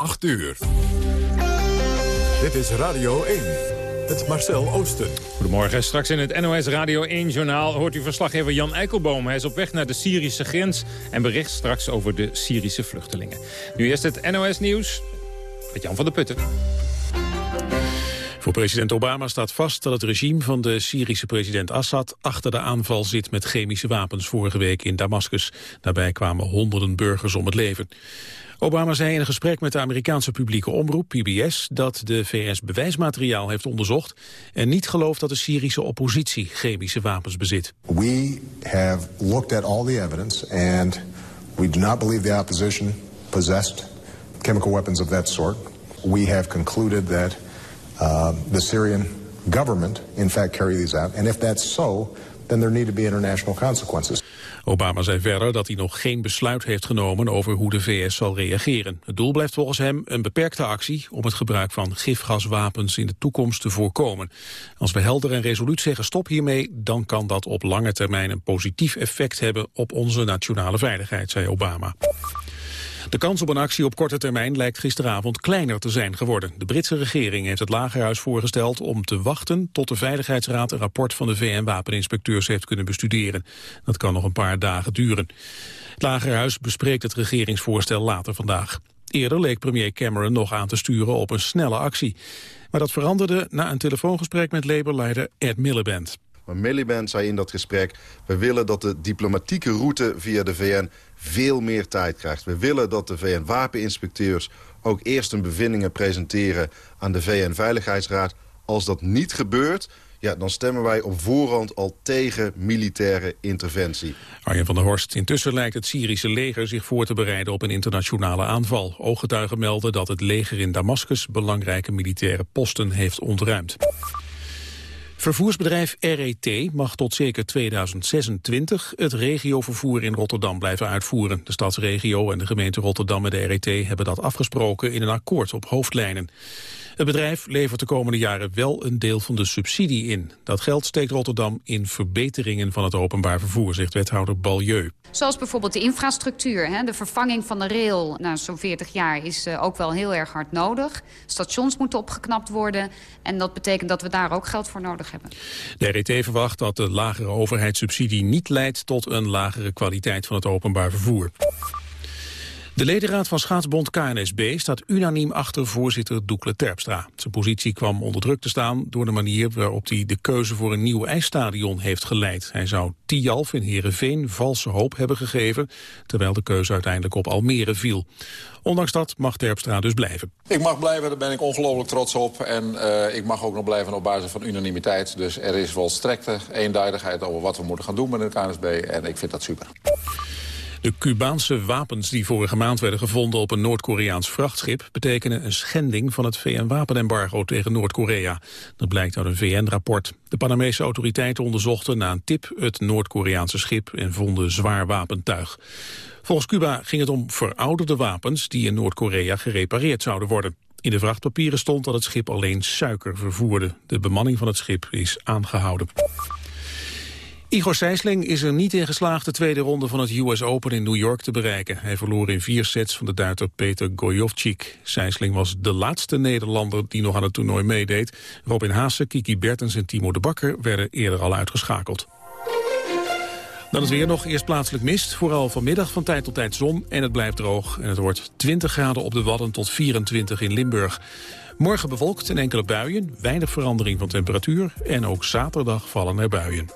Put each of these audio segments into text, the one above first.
8 uur. Dit is Radio 1. Het Marcel Oosten. Goedemorgen. Straks in het NOS Radio 1-journaal hoort u verslaggever Jan Eikelboom. Hij is op weg naar de Syrische grens en bericht straks over de Syrische vluchtelingen. Nu eerst het NOS-nieuws met Jan van der Putten. Voor president Obama staat vast dat het regime van de Syrische president Assad achter de aanval zit met chemische wapens vorige week in Damascus. Daarbij kwamen honderden burgers om het leven. Obama zei in een gesprek met de Amerikaanse publieke omroep, PBS, dat de VS bewijsmateriaal heeft onderzocht en niet gelooft dat de Syrische oppositie chemische wapens bezit. We have looked at all the evidence and we do not believe the opposition possessed chemical weapons of that sort. We have concluded that uh, the Syrian government in fact carry these out and if that's so, then there need to be international consequences. Obama zei verder dat hij nog geen besluit heeft genomen over hoe de VS zal reageren. Het doel blijft volgens hem een beperkte actie om het gebruik van gifgaswapens in de toekomst te voorkomen. Als we helder en resoluut zeggen stop hiermee, dan kan dat op lange termijn een positief effect hebben op onze nationale veiligheid, zei Obama. De kans op een actie op korte termijn lijkt gisteravond kleiner te zijn geworden. De Britse regering heeft het Lagerhuis voorgesteld om te wachten tot de Veiligheidsraad een rapport van de VN-wapeninspecteurs heeft kunnen bestuderen. Dat kan nog een paar dagen duren. Het Lagerhuis bespreekt het regeringsvoorstel later vandaag. Eerder leek premier Cameron nog aan te sturen op een snelle actie. Maar dat veranderde na een telefoongesprek met Labour-leider Ed Miliband. Maar Miliband zei in dat gesprek... we willen dat de diplomatieke route via de VN veel meer tijd krijgt. We willen dat de VN-wapeninspecteurs ook eerst hun bevindingen presenteren aan de VN-veiligheidsraad. Als dat niet gebeurt, ja, dan stemmen wij op voorhand al tegen militaire interventie. Arjen van der Horst, intussen lijkt het Syrische leger zich voor te bereiden op een internationale aanval. Ooggetuigen melden dat het leger in Damascus belangrijke militaire posten heeft ontruimd. Vervoersbedrijf RET mag tot zeker 2026 het regiovervoer in Rotterdam blijven uitvoeren. De stadsregio en de gemeente Rotterdam en de RET hebben dat afgesproken in een akkoord op hoofdlijnen. Het bedrijf levert de komende jaren wel een deel van de subsidie in. Dat geld steekt Rotterdam in verbeteringen van het openbaar vervoer, zegt wethouder Balieu. Zoals bijvoorbeeld de infrastructuur. Hè. De vervanging van de rail na zo'n 40 jaar is uh, ook wel heel erg hard nodig. Stations moeten opgeknapt worden. En dat betekent dat we daar ook geld voor nodig hebben. De RET verwacht dat de lagere overheidssubsidie niet leidt tot een lagere kwaliteit van het openbaar vervoer. De ledenraad van schaatsbond KNSB staat unaniem achter voorzitter Doekle Terpstra. Zijn positie kwam onder druk te staan door de manier waarop hij de keuze voor een nieuw ijsstadion heeft geleid. Hij zou Tialf in Heerenveen valse hoop hebben gegeven, terwijl de keuze uiteindelijk op Almere viel. Ondanks dat mag Terpstra dus blijven. Ik mag blijven, daar ben ik ongelooflijk trots op. En uh, ik mag ook nog blijven op basis van unanimiteit. Dus er is wel strekte, eenduidigheid over wat we moeten gaan doen met de KNSB. En ik vind dat super. De Cubaanse wapens die vorige maand werden gevonden op een Noord-Koreaans vrachtschip betekenen een schending van het VN-wapenembargo tegen Noord-Korea. Dat blijkt uit een VN-rapport. De Panamese autoriteiten onderzochten na een tip het Noord-Koreaanse schip en vonden zwaar wapentuig. Volgens Cuba ging het om verouderde wapens die in Noord-Korea gerepareerd zouden worden. In de vrachtpapieren stond dat het schip alleen suiker vervoerde. De bemanning van het schip is aangehouden. Igor Sijsling is er niet in geslaagd de tweede ronde van het US Open in New York te bereiken. Hij verloor in vier sets van de Duiter Peter Gojovcik. Sijsling was de laatste Nederlander die nog aan het toernooi meedeed. Robin Haase, Kiki Bertens en Timo de Bakker werden eerder al uitgeschakeld. Dan is weer nog eerst plaatselijk mist. Vooral vanmiddag van tijd tot tijd zon en het blijft droog. En het wordt 20 graden op de Wadden tot 24 in Limburg. Morgen bewolkt en enkele buien, weinig verandering van temperatuur... en ook zaterdag vallen er buien.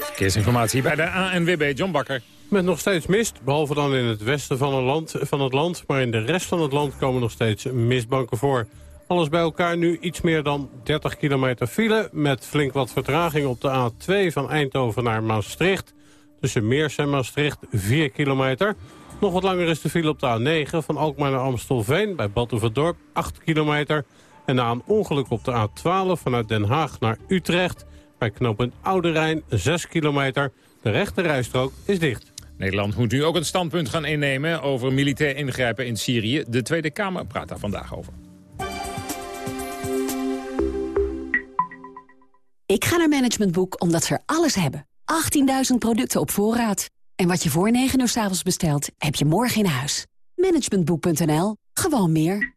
Verkeersinformatie bij de ANWB, John Bakker. Met nog steeds mist, behalve dan in het westen van het, land, van het land. Maar in de rest van het land komen nog steeds mistbanken voor. Alles bij elkaar nu iets meer dan 30 kilometer file... met flink wat vertraging op de A2 van Eindhoven naar Maastricht. Tussen Meers en Maastricht 4 kilometer. Nog wat langer is de file op de A9 van Alkmaar naar Amstelveen... bij Batuverdorp 8 kilometer. En na een ongeluk op de A12 vanuit Den Haag naar Utrecht... Bij knooppunt Oude Rijn 6 kilometer. De rechte rijstrook is dicht. Nederland moet nu ook een standpunt gaan innemen over militair ingrijpen in Syrië. De Tweede Kamer praat daar vandaag over. Ik ga naar Management Boek omdat ze er alles hebben. 18.000 producten op voorraad. En wat je voor 9 uur s avonds bestelt, heb je morgen in huis. Managementboek.nl Gewoon meer.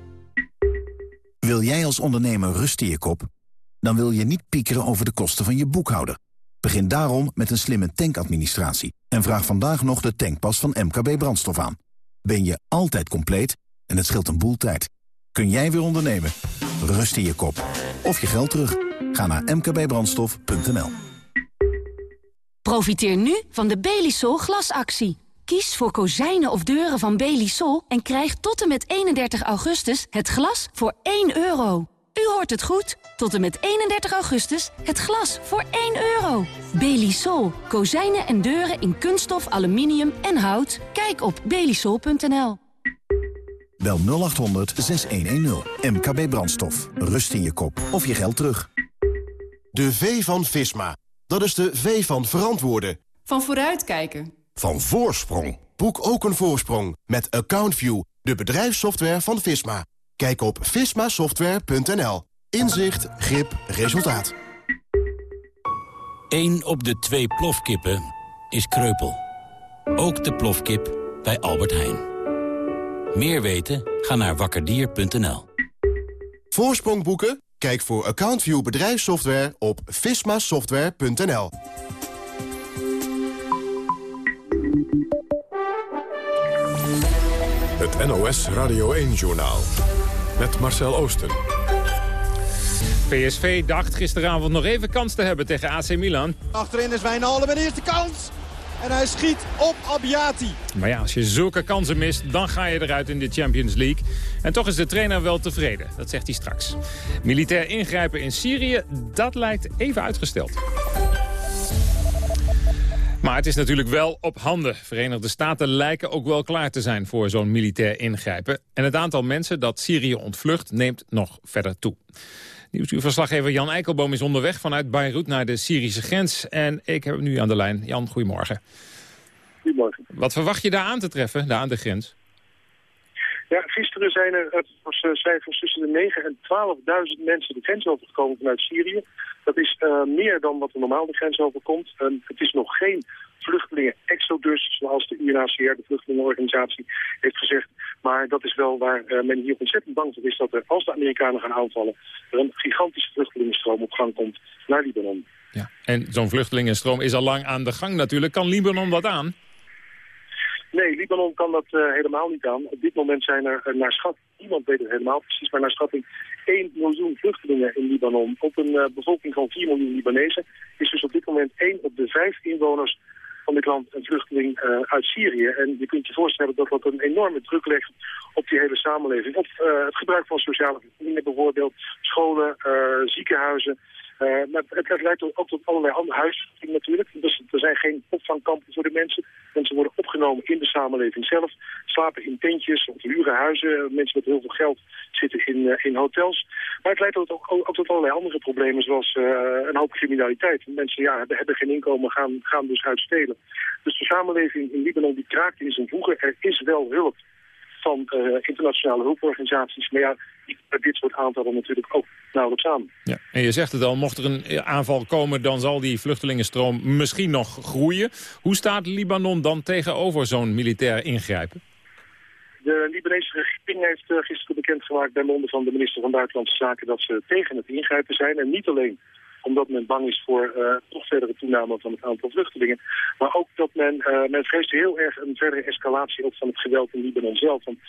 Wil jij als ondernemer rust in je kop? Dan wil je niet piekeren over de kosten van je boekhouder. Begin daarom met een slimme tankadministratie. En vraag vandaag nog de tankpas van MKB Brandstof aan. Ben je altijd compleet en het scheelt een boel tijd. Kun jij weer ondernemen? Rust in je kop. Of je geld terug. Ga naar mkbbrandstof.nl Profiteer nu van de Belisol glasactie. Kies voor kozijnen of deuren van Belisol en krijg tot en met 31 augustus het glas voor 1 euro. U hoort het goed. Tot en met 31 augustus het glas voor 1 euro. Belisol. Kozijnen en deuren in kunststof, aluminium en hout. Kijk op belisol.nl. Bel 0800 6110. MKB Brandstof. Rust in je kop of je geld terug. De V van Visma. Dat is de V van verantwoorden. Van vooruitkijken. Van voorsprong. Boek ook een voorsprong met AccountView, de bedrijfssoftware van Visma. Kijk op vismasoftware.nl. Inzicht, grip, resultaat. 1 op de twee plofkippen is kreupel. Ook de plofkip bij Albert Heijn. Meer weten? Ga naar wakkerdier.nl. Voorsprong boeken? Kijk voor AccountView bedrijfssoftware op vismasoftware.nl. Het NOS Radio 1-journaal. Met Marcel Oosten. PSV dacht gisteravond nog even kans te hebben tegen AC Milan. Achterin is Wijnaldum de eerste kans. En hij schiet op Abbiati. Maar ja, als je zulke kansen mist, dan ga je eruit in de Champions League. En toch is de trainer wel tevreden, dat zegt hij straks. Militair ingrijpen in Syrië, dat lijkt even uitgesteld. Maar het is natuurlijk wel op handen. Verenigde Staten lijken ook wel klaar te zijn voor zo'n militair ingrijpen. En het aantal mensen dat Syrië ontvlucht neemt nog verder toe. Nieuwsuurverslaggever Jan Eikelboom is onderweg vanuit Beirut naar de Syrische grens. En ik heb hem nu aan de lijn. Jan, goedemorgen. Goedemorgen. Wat verwacht je daar aan te treffen, daar aan de grens? Ja, gisteren zijn er uh, cijfers tussen de 9.000 en 12.000 mensen de grens overgekomen vanuit Syrië. Dat is uh, meer dan wat er normaal de grens overkomt. Het is nog geen vluchtelingen-exodus, zoals de UNHCR, de vluchtelingenorganisatie, heeft gezegd. Maar dat is wel waar uh, men hier ontzettend bang voor is dat er, als de Amerikanen gaan aanvallen, er een gigantische vluchtelingenstroom op gang komt naar Libanon. Ja. En zo'n vluchtelingenstroom is al lang aan de gang natuurlijk. Kan Libanon dat aan? Nee, Libanon kan dat uh, helemaal niet aan. Op dit moment zijn er uh, naar schatting, niemand weet het helemaal precies, maar naar schatting 1 miljoen vluchtelingen in Libanon. Op een uh, bevolking van 4 miljoen Libanezen is dus op dit moment 1 op de 5 inwoners van dit land een vluchteling uit Syrië. En je kunt je voorstellen dat dat een enorme druk legt op die hele samenleving. Op het gebruik van sociale voorzieningen bijvoorbeeld, scholen, ziekenhuizen. Uh, maar het, leidt ook tot allerlei andere huisvesting natuurlijk. Dus er zijn geen opvangkampen voor de mensen. Mensen worden opgenomen in de samenleving zelf. Slapen in tentjes of huren huizen. Mensen met heel veel geld zitten in, uh, in hotels. Maar het leidt ook, tot allerlei andere problemen zoals uh, een hoop criminaliteit. Mensen ja, hebben geen inkomen, gaan, gaan dus uitstelen. Dus de samenleving in Libanon die kraakt in zijn voegen. Er is wel hulp van uh, internationale hulporganisaties. Maar ja, dit soort aantallen natuurlijk ook nauwelijks aan. Ja. En je zegt het al, mocht er een aanval komen... dan zal die vluchtelingenstroom misschien nog groeien. Hoe staat Libanon dan tegenover zo'n militair ingrijpen? De Libanese regering heeft uh, gisteren bekendgemaakt bij monden van de minister van Buitenlandse Zaken... dat ze tegen het ingrijpen zijn. En niet alleen omdat men bang is voor uh, toch verdere toename van het aantal vluchtelingen. Maar ook dat men, uh, men vreest heel erg een verdere escalatie ook van het geweld in Libanon zelf. Want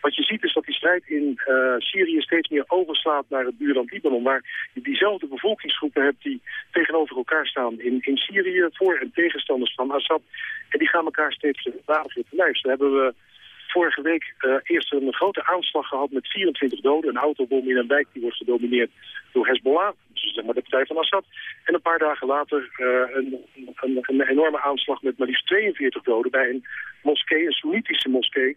wat je ziet is dat die strijd in uh, Syrië steeds meer overslaat naar het buurland Libanon. Waar je diezelfde bevolkingsgroepen hebt die tegenover elkaar staan in, in Syrië, voor- en tegenstanders van Assad. En die gaan elkaar steeds later te lijf. Zo hebben we vorige week uh, eerst een grote aanslag gehad met 24 doden. Een autobom in een wijk die wordt gedomineerd door Hezbollah, dus de partij van Assad. En een paar dagen later uh, een, een, een, enorme aanslag met maar liefst 42 doden bij een moskee, een Soenitische moskee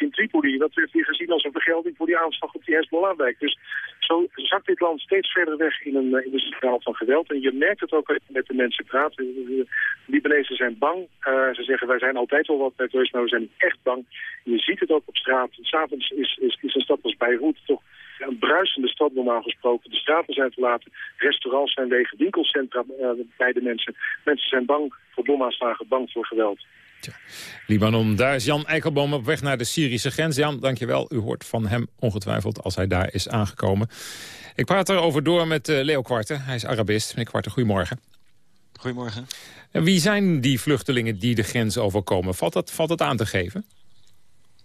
in Tripoli. Dat werd weer gezien als een vergelding voor die aanslag op die Hezbollah-wijk. Dus zo zakt dit land steeds verder weg in een, in een van geweld. En je merkt het ook als je met de mensen praat. De Libanezen zijn bang. ze zeggen wij zijn altijd wel wat nerveus, maar we zijn echt bang. je ziet het ook op straat. S'avonds is, is, is een stad als Beirut toch een bruisende stad normaal gesproken. De straten zijn verlaten, restaurants zijn leeg, winkelcentra uh, bij de mensen. Mensen zijn bang voor bomaanslagen, bang voor geweld. Tja. Libanon, daar is Jan Eikelboom op weg naar de Syrische grens. Jan, dankjewel. U hoort van hem ongetwijfeld als hij daar is aangekomen. Ik praat erover door met uh, Leo Kwarten. Hij is Arabist. Meneer Kwarten, goedemorgen. Goedemorgen. En wie zijn die vluchtelingen die de grens overkomen? Valt dat, valt dat aan te geven?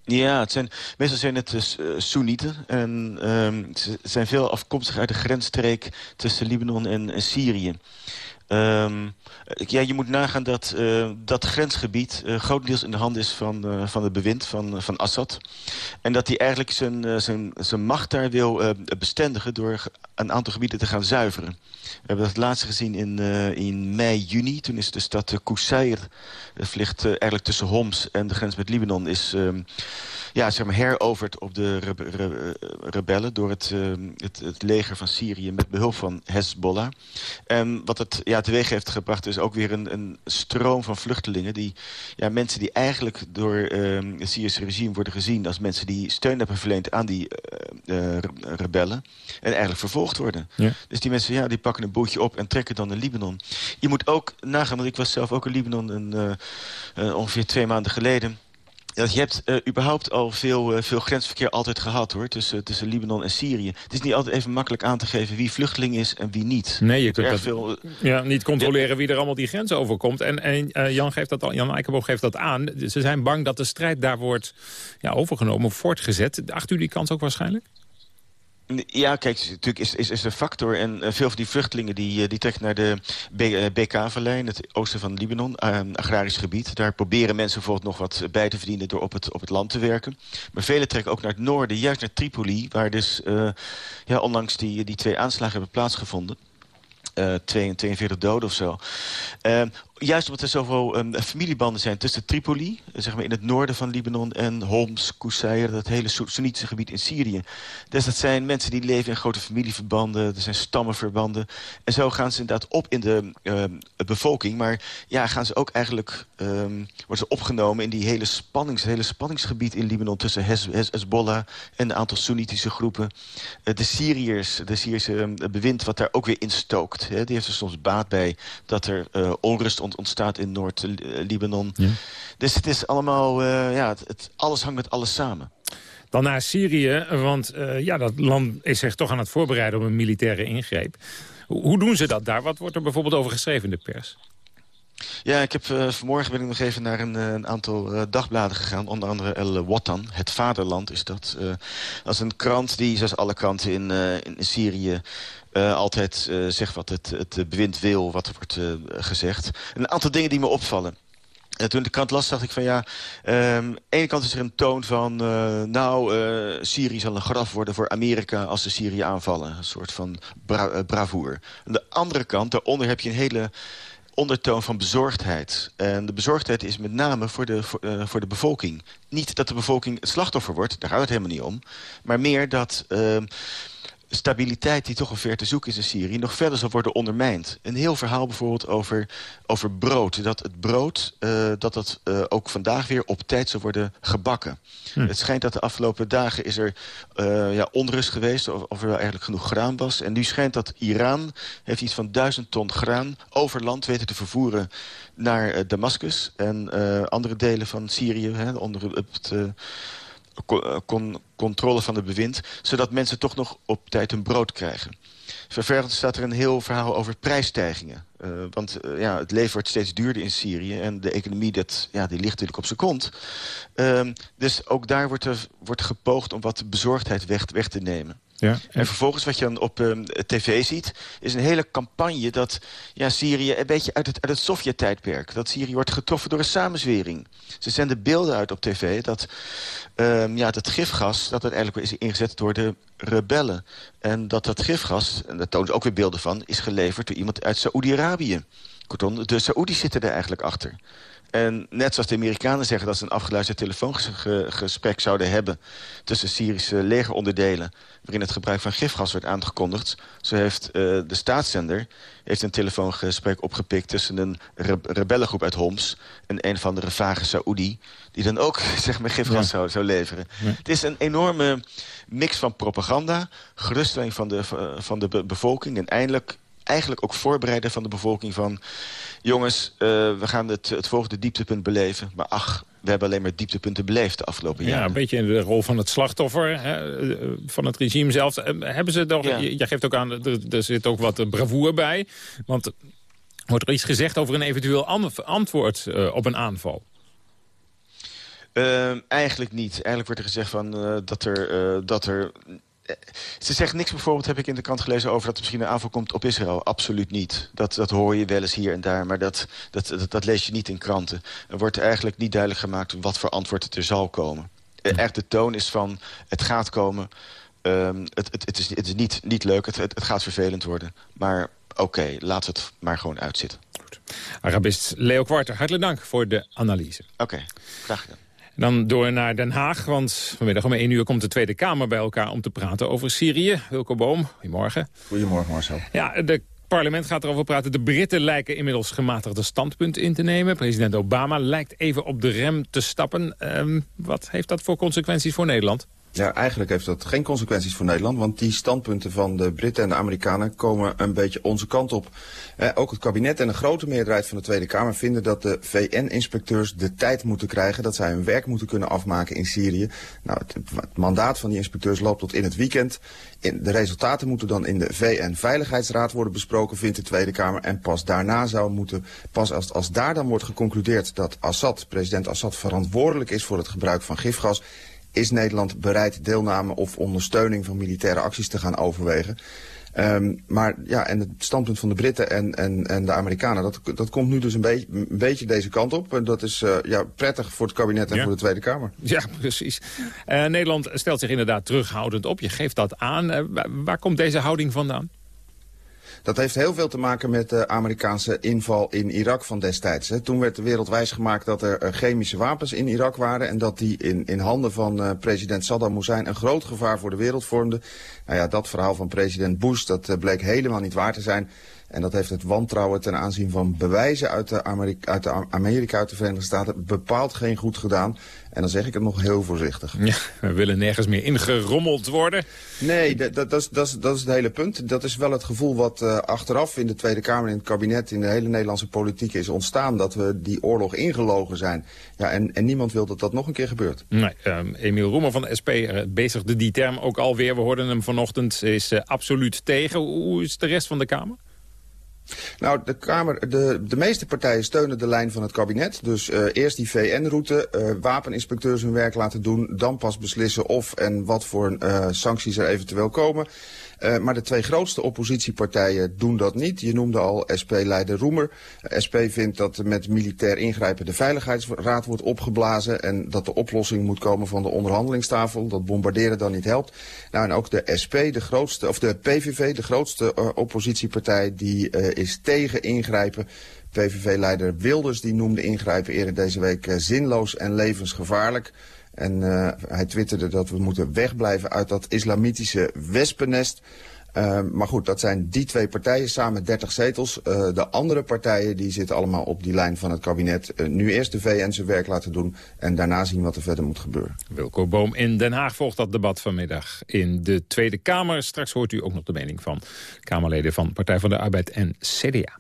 Ja, het zijn, meestal zijn het dus, uh, Soenieten. En um, ze zijn veel afkomstig uit de grensstreek tussen Libanon en, en Syrië. Um, ja, je moet nagaan dat uh, dat grensgebied uh, grotendeels in de handen is van, uh, van het bewind van, van Assad. En dat hij eigenlijk zijn, zijn, zijn macht daar wil bestendigen door een aantal gebieden te gaan zuiveren. We hebben dat laatst gezien in, in mei, juni. Toen is de stad Qusayr, ligt eigenlijk tussen Homs en de grens met Libanon, is um, ja, zeg maar heroverd op de re re rebellen door het, het, het, leger van Syrië met behulp van Hezbollah. En wat het ja, teweeg heeft gebracht is ook weer een, een stroom van vluchtelingen. Die, ja, mensen die eigenlijk door uh, het Syrische regime worden gezien... als mensen die steun hebben verleend aan die uh, rebellen. En eigenlijk vervolgd worden. Ja. Dus die mensen ja, die pakken een bootje op en trekken dan naar Libanon. Je moet ook nagaan, want ik was zelf ook in Libanon... Een, ongeveer twee maanden geleden... Ja, je hebt uh, überhaupt al veel, uh, veel grensverkeer altijd gehad hoor, tussen, tussen Libanon en Syrië. Het is niet altijd even makkelijk aan te geven wie vluchteling is en wie niet. Nee, je kunt dat veel, uh, ja, niet controleren wie er allemaal die grens overkomt. En, en Jan, geeft dat al, Jan Eikenboog geeft dat aan. Ze zijn bang dat de strijd daar wordt ja, overgenomen, voortgezet. Acht u die kans ook waarschijnlijk? Ja, kijk, natuurlijk is, is, is een factor. En uh, veel van die vluchtelingen die, die trekken naar de BK-vallei... het oosten van Libanon, uh, agrarisch gebied. Daar proberen mensen bijvoorbeeld nog wat bij te verdienen... door op het, op het land te werken. Maar velen trekken ook naar het noorden, juist naar Tripoli... waar dus ja, onlangs die, die twee aanslagen hebben plaatsgevonden. Uh, 42 doden of zo. Juist omdat er zoveel um, familiebanden zijn tussen Tripoli... zeg maar in het noorden van Libanon en Homs, Qusayr... dat hele Soenitische gebied in Syrië. Dus dat zijn mensen die leven in grote familieverbanden... er zijn stammenverbanden. En zo gaan ze inderdaad op in de uh, bevolking. Maar ja, gaan ze ook eigenlijk... Um, worden ze opgenomen in die hele, spannings, hele spanningsgebied in Libanon... tussen Hez, Hez, Hezbollah en een aantal Soenitische groepen. Uh, de Syriërs, de Syrische bewind wat daar ook weer instookt. Hè, die heeft er soms baat bij dat er uh, onrust ontstaat in Noord-Libanon. Ja. Dus het is allemaal, uh, ja, het, het, alles hangt met alles samen. Dan naar Syrië, want uh, ja, dat land is zich toch aan het voorbereiden op een militaire ingreep. Hoe doen ze dat daar? Wat wordt er bijvoorbeeld over geschreven in de pers? Ja, ik heb, uh, vanmorgen ben ik nog even naar een, een aantal uh, dagbladen gegaan. Onder andere El Watan, Het Vaderland is dat. Uh, dat is een krant die, zoals alle kranten in, in Syrië... altijd zegt wat het, het bewind wil, wat wordt gezegd. Een aantal dingen die me opvallen. En toen de krant las, dacht ik van ja... Um, aan de ene kant is er een toon van... Uh, nou, uh, Syrië zal een graf worden voor Amerika als ze Syrië aanvallen. Een soort van bra uh, bravoer. Aan de andere kant, daaronder heb je een hele ondertoon van bezorgdheid. En de bezorgdheid is met name voor de, voor, uh, de bevolking. Niet dat de bevolking het slachtoffer wordt, daar gaat het helemaal niet om. Maar meer dat uh, stabiliteit die toch al ver te zoeken is in Syrië... nog verder zal worden ondermijnd. Een heel verhaal bijvoorbeeld over, over brood. Dat het brood uh, dat dat, uh, ook vandaag weer op tijd zal worden gebakken. Hm. Het schijnt dat de afgelopen dagen is er uh, ja, onrust geweest... Of, of er wel eigenlijk genoeg graan was. En nu schijnt dat Iran heeft iets van duizend ton graan... over land weten te vervoeren naar Damascus... en andere delen van Syrië, hè, onder het con controle van het bewind... zodat mensen toch nog op tijd hun brood krijgen. Vervolgens staat er een heel verhaal over prijsstijgingen. Uh, want uh, ja, het leven wordt steeds duurder in Syrië... en de economie dat, ja, die ligt natuurlijk op zijn kont. Uh, dus ook daar wordt, er, wordt gepoogd om wat bezorgdheid weg, weg te nemen. Ja, en vervolgens wat je dan op uh, tv ziet... is een hele campagne dat ja, Syrië een beetje uit het, uit het Sovjet-tijdperk... dat Syrië wordt getroffen door een samenzwering. Ze zenden beelden uit op tv dat uh, ja, dat gifgas... dat het eigenlijk is ingezet door de rebellen. En dat dat gifgas, en daar tonen ze ook weer beelden van... is geleverd door iemand uit Saoedi-Arabië. Kortom, de Saoedi's zitten er eigenlijk achter. En net zoals de Amerikanen zeggen dat ze een afgeluisterd telefoongesprek zouden hebben... tussen Syrische legeronderdelen... waarin het gebruik van gifgas werd aangekondigd... zo heeft uh, de staatszender heeft een telefoongesprek opgepikt... tussen een re rebellengroep uit Homs en een van de vage Saoedi... die dan ook zeg maar, gifgas ja. zou, zou leveren. Ja. Het is een enorme mix van propaganda... geruststelling van de, van de be bevolking... en eindelijk eigenlijk ook voorbereiden van de bevolking van... jongens, uh, we gaan het, het volgende dieptepunt beleven. Maar ach, we hebben alleen maar dieptepunten beleefd de afgelopen ja, jaren. Ja, een beetje in de rol van het slachtoffer, hè, van het regime zelf. Hebben ze toch, ja. Jij geeft ook aan, er, er zit ook wat bravoer bij. Want wordt er iets gezegd over een eventueel antwoord uh, op een aanval? Uh, eigenlijk niet. Eigenlijk wordt er gezegd van, uh, dat er... dat er ze zegt niks bijvoorbeeld, heb ik in de krant gelezen... over dat er misschien een aanval komt op Israël. Absoluut niet. Dat, dat hoor je wel eens hier en daar, maar dat, dat, dat, dat lees je niet in kranten. Er wordt eigenlijk niet duidelijk gemaakt wat voor antwoord het er zal komen. Echt de toon is van, het gaat komen. Um, het, het, het, is, het is niet, niet leuk, het, het, gaat vervelend worden. Maar oké, okay, laat het maar gewoon uitzitten. Goed. Arabist Leo Kwarter, hartelijk dank voor de analyse. Oké, okay, graag gedaan. Dan door naar Den Haag, want vanmiddag om 1 uur komt de Tweede Kamer bij elkaar om te praten over Syrië. Wilco Boom, goedemorgen. Goedemorgen Marcel. Ja, de parlement gaat erover praten. De Britten lijken inmiddels gematigde standpunt in te nemen. President Obama lijkt even op de rem te stappen. Um, wat heeft dat voor consequenties voor Nederland? Ja, eigenlijk heeft dat geen consequenties voor Nederland, want die standpunten van de Britten en de Amerikanen komen een beetje onze kant op. Eh, ook het kabinet en een grote meerderheid van de Tweede Kamer vinden dat de VN-inspecteurs de tijd moeten krijgen, dat zij hun werk moeten kunnen afmaken in Syrië. Nou, het, het mandaat van die inspecteurs loopt tot in het weekend. In, de resultaten moeten dan in de VN-veiligheidsraad worden besproken, vindt de Tweede Kamer. En pas daarna zou moeten, pas als, als daar dan wordt geconcludeerd dat Assad, president Assad, verantwoordelijk is voor het gebruik van gifgas is Nederland bereid deelname of ondersteuning van militaire acties te gaan overwegen. Um, maar ja, en het standpunt van de Britten en, en, en de Amerikanen, dat, dat komt nu dus een, beetje een beetje deze kant op. En dat is uh, ja, prettig voor het kabinet en ja. voor de Tweede Kamer. Ja, precies. Uh, Nederland stelt zich inderdaad terughoudend op. Je geeft dat aan. Uh, waar komt deze houding vandaan? Dat heeft heel veel te maken met de Amerikaanse inval in Irak van destijds. Toen werd de wereld wijsgemaakt dat er chemische wapens in Irak waren... en dat die in, in handen van uh, president Saddam Hussein een groot gevaar voor de wereld vormden. Nou ja, dat verhaal van president Bush, dat uh, bleek helemaal niet waar te zijn... En dat heeft het wantrouwen ten aanzien van bewijzen uit de, Amerika, uit de Amerika, uit de Verenigde Staten, bepaald geen goed gedaan. En dan zeg ik het nog heel voorzichtig. Ja, we willen nergens meer ingerommeld worden. Nee, dat, dat, dat, is, dat, is, dat is het hele punt. Dat is wel het gevoel wat uh, achteraf in de Tweede Kamer, in het kabinet, in de hele Nederlandse politiek is ontstaan. Dat we die oorlog ingelogen zijn. Ja, en, en niemand wil dat dat nog een keer gebeurt. Nee, um, Emiel Roemer van de SP uh, bezigde die term ook alweer. We hoorden hem vanochtend, is uh, absoluut tegen. Hoe is de rest van de Kamer? Nou, de, Kamer, de, de meeste partijen steunen de lijn van het kabinet. Dus uh, eerst die VN-route, uh, wapeninspecteurs hun werk laten doen... dan pas beslissen of en wat voor uh, sancties er eventueel komen... Uh, maar de twee grootste oppositiepartijen doen dat niet. Je noemde al SP-leider Roemer. Uh, SP vindt dat met militair ingrijpen de Veiligheidsraad wordt opgeblazen... en dat de oplossing moet komen van de onderhandelingstafel. Dat bombarderen dan niet helpt. Nou, en ook de SP, de grootste, of de PVV, de grootste uh, oppositiepartij... die is tegen ingrijpen. PVV-leider Wilders die noemde ingrijpen eerder deze week zinloos en levensgevaarlijk... En uh, hij twitterde dat we moeten wegblijven uit dat islamitische wespennest. Uh, maar goed, dat zijn die twee partijen samen 30 zetels. Uh, de andere partijen die zitten allemaal op die lijn van het kabinet. Uh, nu eerst de VN zijn werk laten doen en daarna zien wat er verder moet gebeuren. Wilco Boom in Den Haag volgt dat debat vanmiddag in de Tweede Kamer. Straks hoort u ook nog de mening van Kamerleden van Partij van de Arbeid en CDA.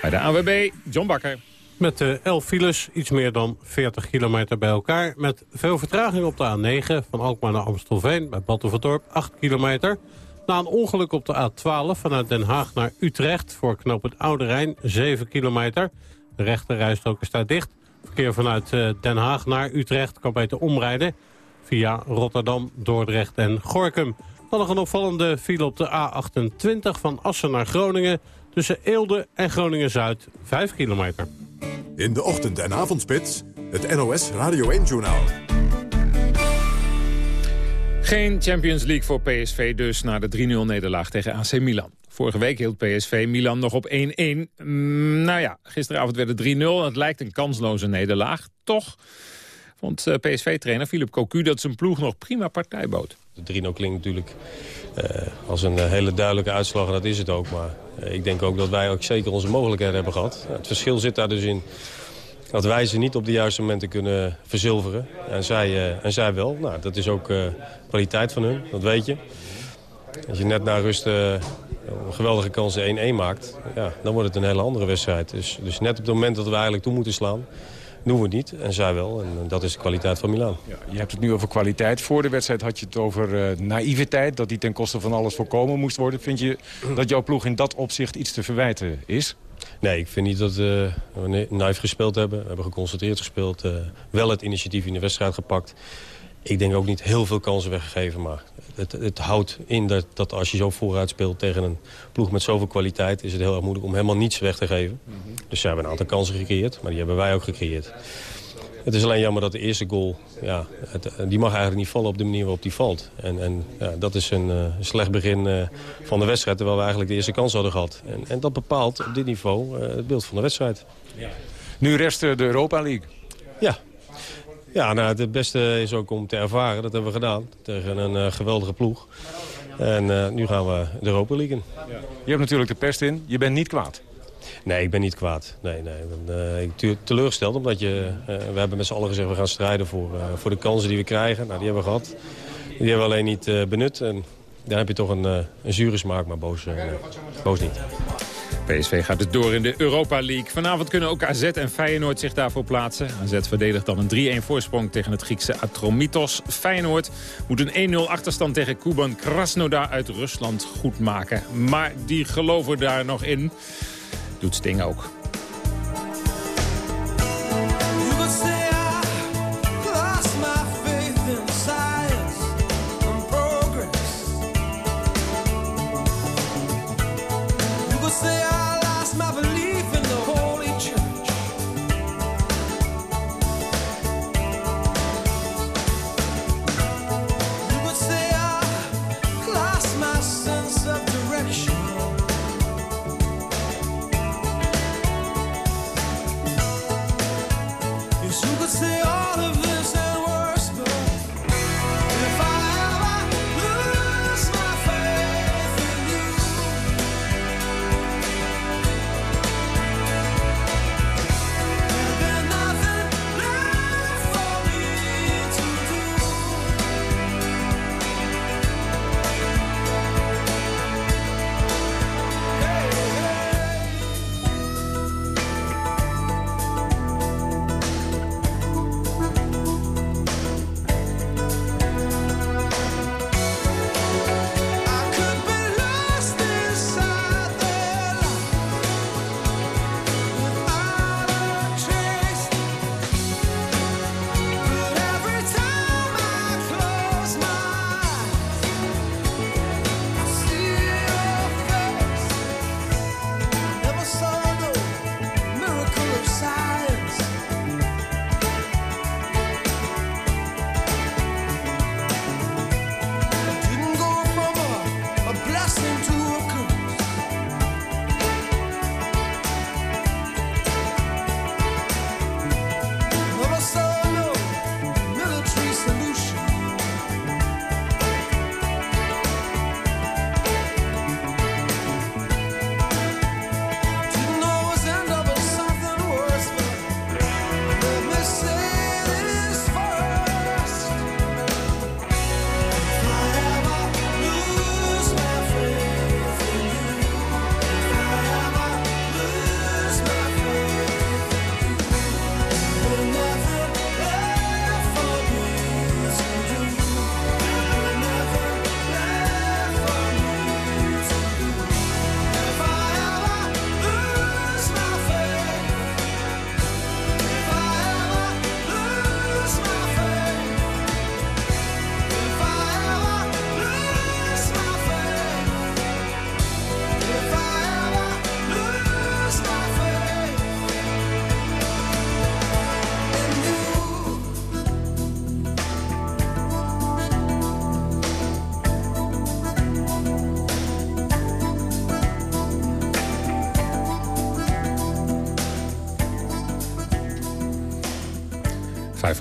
Bij de AWB, John Bakker. Met de 11 files, iets meer dan 40 kilometer bij elkaar. Met veel vertraging op de A9 van Alkmaar naar Amstelveen bij Battenverdorp, 8 kilometer. Na een ongeluk op de A12 vanuit Den Haag naar Utrecht voor knoop het Oude Rijn, 7 kilometer. De rechte rijstrook is daar dicht. Verkeer vanuit Den Haag naar Utrecht kan beter omrijden via Rotterdam, Dordrecht en Gorkum. Dan nog een opvallende file op de A28 van Assen naar Groningen... tussen Eelde en Groningen-Zuid, 5 kilometer. In de ochtend- en avondspits, het NOS Radio 1-journaal. Geen Champions League voor PSV dus na de 3-0 nederlaag tegen AC Milan. Vorige week hield PSV Milan nog op 1-1. Mm, nou ja, gisteravond werd het 3-0. Het lijkt een kansloze nederlaag. Toch vond eh, PSV-trainer Philip Cocu dat zijn ploeg nog prima partij bood. De 3-0 klinkt natuurlijk uh, als een hele duidelijke uitslag en dat is het ook. Maar uh, ik denk ook dat wij ook zeker onze mogelijkheden hebben gehad. Het verschil zit daar dus in dat wij ze niet op de juiste momenten kunnen verzilveren. En zij, en zij wel. Nou, dat is ook kwaliteit van hun, dat weet je. Als je net na rust een geweldige kansen 1-1 maakt... Ja, dan wordt het een hele andere wedstrijd. Dus, dus net op het moment dat we eigenlijk toe moeten slaan doen we niet. En zij wel. En dat is de kwaliteit van Milaan. Ja, je hebt het nu over kwaliteit. Voor de wedstrijd had je het over uh, naïviteit. Dat die ten koste van alles voorkomen moest worden. Vind je dat jouw ploeg in dat opzicht iets te verwijten is? Nee, ik vind niet dat uh, we naïef gespeeld hebben. We hebben geconcentreerd gespeeld. Uh, wel het initiatief in de wedstrijd gepakt. Ik denk ook niet heel veel kansen weggegeven. Maar het, het houdt in dat, dat als je zo vooruit speelt tegen een ploeg met zoveel kwaliteit... is het heel erg moeilijk om helemaal niets weg te geven. Dus ze hebben een aantal kansen gecreëerd, maar die hebben wij ook gecreëerd. Het is alleen jammer dat de eerste goal, ja, het, die mag eigenlijk niet vallen op de manier waarop die valt. En, en ja, dat is een, uh, slecht begin uh, van de wedstrijd, terwijl we eigenlijk de eerste kans hadden gehad. En, en dat bepaalt op dit niveau uh, het beeld van de wedstrijd. Ja. Nu rest de Europa League. Ja, ja, nou, het beste is ook om te ervaren. Dat hebben we gedaan tegen een uh, geweldige ploeg. En uh, nu gaan we de Europa League in. Ja. Je hebt natuurlijk de pest in. Je bent niet kwaad. Nee, ik ben niet kwaad. Nee, nee. Ik ben uh, teleurgesteld omdat je... we hebben met z'n allen gezegd we gaan strijden voor, voor de kansen die we krijgen. Nou, die hebben we gehad. Die hebben we alleen niet benut. En daar heb je toch een, een zure smaak, maar boos, boos niet. PSV gaat dus door in de Europa League. Vanavond kunnen ook AZ en Feyenoord zich daarvoor plaatsen. AZ verdedigt dan een 3-1 voorsprong tegen het Griekse Atromitos. Feyenoord moet een 1-0 achterstand tegen Kuban Krasnodar uit Rusland goedmaken. Maar die geloven daar nog in. Doet Sting ook.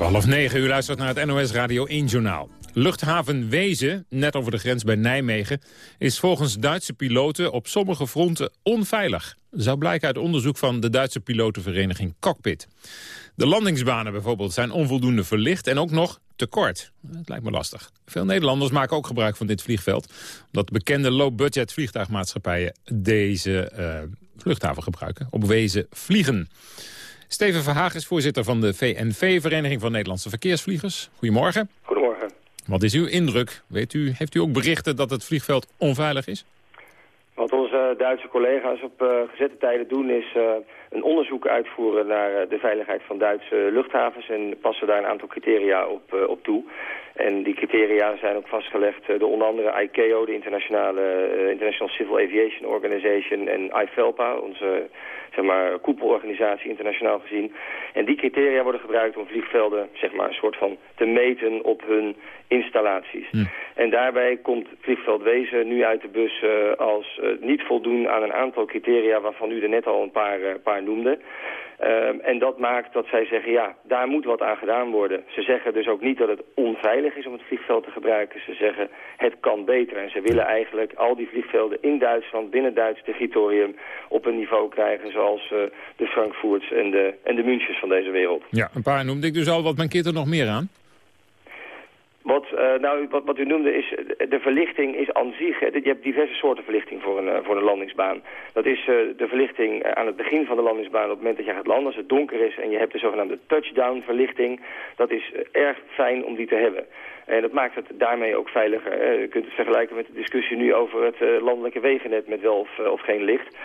Voor half negen, u luistert naar het NOS Radio 1 Journaal. Luchthaven Wezen, net over de grens bij Nijmegen... is volgens Duitse piloten op sommige fronten onveilig. Zou blijken uit onderzoek van de Duitse pilotenvereniging Cockpit. De landingsbanen bijvoorbeeld zijn onvoldoende verlicht en ook nog te kort. Dat lijkt me lastig. Veel Nederlanders maken ook gebruik van dit vliegveld... omdat bekende low-budget vliegtuigmaatschappijen deze uh, luchthaven gebruiken. Op Wezen vliegen. Steven Verhaag is voorzitter van de VNV, Vereniging van Nederlandse Verkeersvliegers. Goedemorgen. Goedemorgen. Wat is uw indruk? Weet u, heeft u ook berichten dat het vliegveld onveilig is? Wat onze Duitse collega's op uh, gezette tijden doen is uh, een onderzoek uitvoeren naar uh, de veiligheid van Duitse luchthavens en passen daar een aantal criteria op, op toe. En die criteria zijn ook vastgelegd door onder andere ICAO, de internationale International Civil Aviation Organization en IFELPA, onze zeg maar, koepelorganisatie internationaal gezien. En die criteria worden gebruikt om vliegvelden zeg maar, een soort van te meten op hun installaties. Hm. En daarbij komt vliegveld Wezen nu uit de bus als niet voldoen aan een aantal criteria waarvan u er net al een paar, uh, noemde. Um, en dat maakt dat zij zeggen, ja, daar moet wat aan gedaan worden. Ze zeggen dus ook niet dat het onveilig is om het vliegveld te gebruiken. Ze zeggen, het kan beter. En ze willen eigenlijk al die vliegvelden in Duitsland, binnen Duits territorium... op een niveau krijgen zoals uh, de Frankfurts en de, en de Münchens van deze wereld. Ja, een paar noemde ik dus al. Wat mankeert er nog meer aan? Wat, uh, nou, wat, wat u noemde is, de verlichting is aan zich, je hebt diverse soorten verlichting voor een, uh, voor een landingsbaan. Dat is de verlichting aan het begin van de landingsbaan op het moment dat je gaat landen, als het donker is en je hebt de zogenaamde touchdown verlichting. Dat is erg fijn om die te hebben. En dat maakt het daarmee ook veiliger. Je kunt het vergelijken met de discussie nu over het landelijke wegennet met wel of, of geen licht.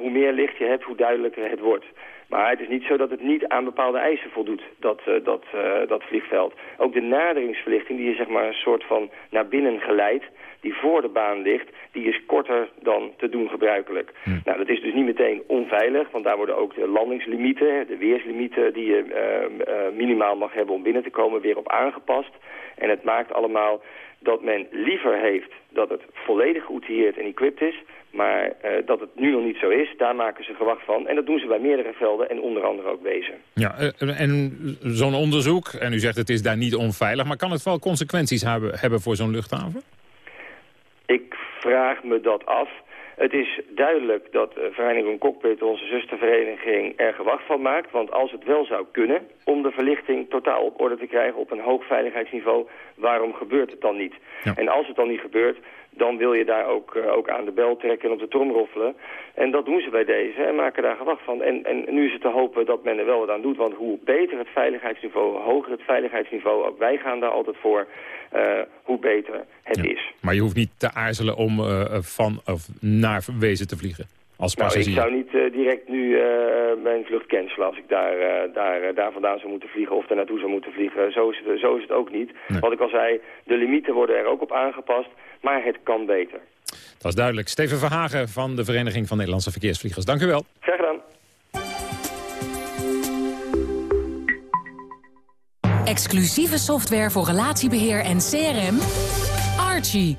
hoe meer licht je hebt, hoe duidelijker het wordt. Maar het is niet zo dat het niet aan bepaalde eisen voldoet, dat, uh, dat, uh, dat vliegveld. Ook de naderingsverlichting, die je zeg maar een soort van naar binnen geleidt, die voor de baan ligt, die is korter dan te doen gebruikelijk. Hm. Nou, dat is dus niet meteen onveilig, want daar worden ook de landingslimieten, de weerslimieten die je uh, minimaal mag hebben om binnen te komen, weer op aangepast. En het maakt allemaal dat men liever heeft dat het volledig geoutilleerd en equipped is... maar uh, dat het nu nog niet zo is, daar maken ze gewacht van. En dat doen ze bij meerdere velden en onder andere ook Wezen. Ja, uh, en zo'n onderzoek, en u zegt het is daar niet onveilig... maar kan het wel consequenties hebben, hebben voor zo'n luchthaven? Ik vraag me dat af. Het is duidelijk dat uh, Vereniging Cockpit, onze zustervereniging, er gewacht van maakt. Want als het wel zou kunnen om de verlichting totaal op orde te krijgen op een hoog veiligheidsniveau, waarom gebeurt het dan niet? Ja. En als het dan niet gebeurt, dan wil je daar ook, uh, ook aan de bel trekken en op de trom roffelen. En dat doen ze bij deze en maken daar gewacht van. En, en nu is het te hopen dat men er wel wat aan doet. Want hoe beter het veiligheidsniveau, hoe hoger het veiligheidsniveau... ook wij gaan daar altijd voor, uh, hoe beter het ja. is. Maar je hoeft niet te aarzelen om uh, van of naar Wezen te vliegen? Als nou, ik zou niet uh, direct nu uh, mijn vlucht cancelen als ik daar, uh, daar, daar vandaan zou moeten vliegen of daar naartoe zou moeten vliegen. Zo is het, zo is het ook niet. Nee. Wat ik al zei, de limieten worden er ook op aangepast, maar het kan beter. Dat is duidelijk. Steven Verhagen van de Vereniging van Nederlandse Verkeersvliegers. Dank u wel. Graag gedaan. Exclusieve software voor relatiebeheer en CRM. Archie.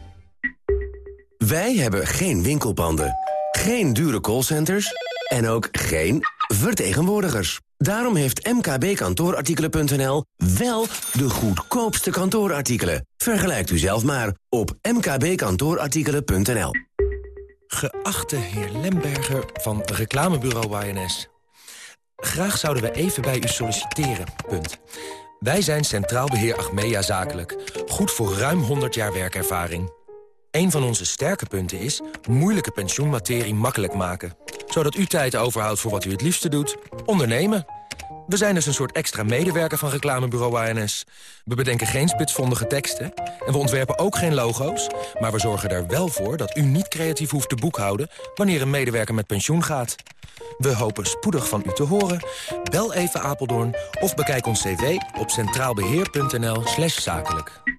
Wij hebben geen winkelpanden geen dure callcenters en ook geen vertegenwoordigers. Daarom heeft mkbkantoorartikelen.nl wel de goedkoopste kantoorartikelen. Vergelijkt u zelf maar op mkbkantoorartikelen.nl. Geachte heer Lemberger van reclamebureau YNS. Graag zouden we even bij u solliciteren. Punt. Wij zijn Centraal Beheer Achmea Zakelijk. Goed voor ruim 100 jaar werkervaring. Een van onze sterke punten is moeilijke pensioenmaterie makkelijk maken. Zodat u tijd overhoudt voor wat u het liefste doet. Ondernemen. We zijn dus een soort extra medewerker van reclamebureau ANS. We bedenken geen spitsvondige teksten en we ontwerpen ook geen logo's... maar we zorgen er wel voor dat u niet creatief hoeft te boekhouden... wanneer een medewerker met pensioen gaat. We hopen spoedig van u te horen. Bel even Apeldoorn of bekijk ons cv op centraalbeheer.nl zakelijk.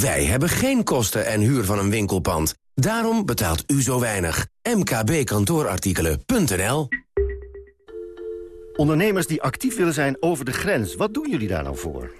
Wij hebben geen kosten en huur van een winkelpand. Daarom betaalt u zo weinig. mkbkantoorartikelen.nl Ondernemers die actief willen zijn over de grens, wat doen jullie daar nou voor?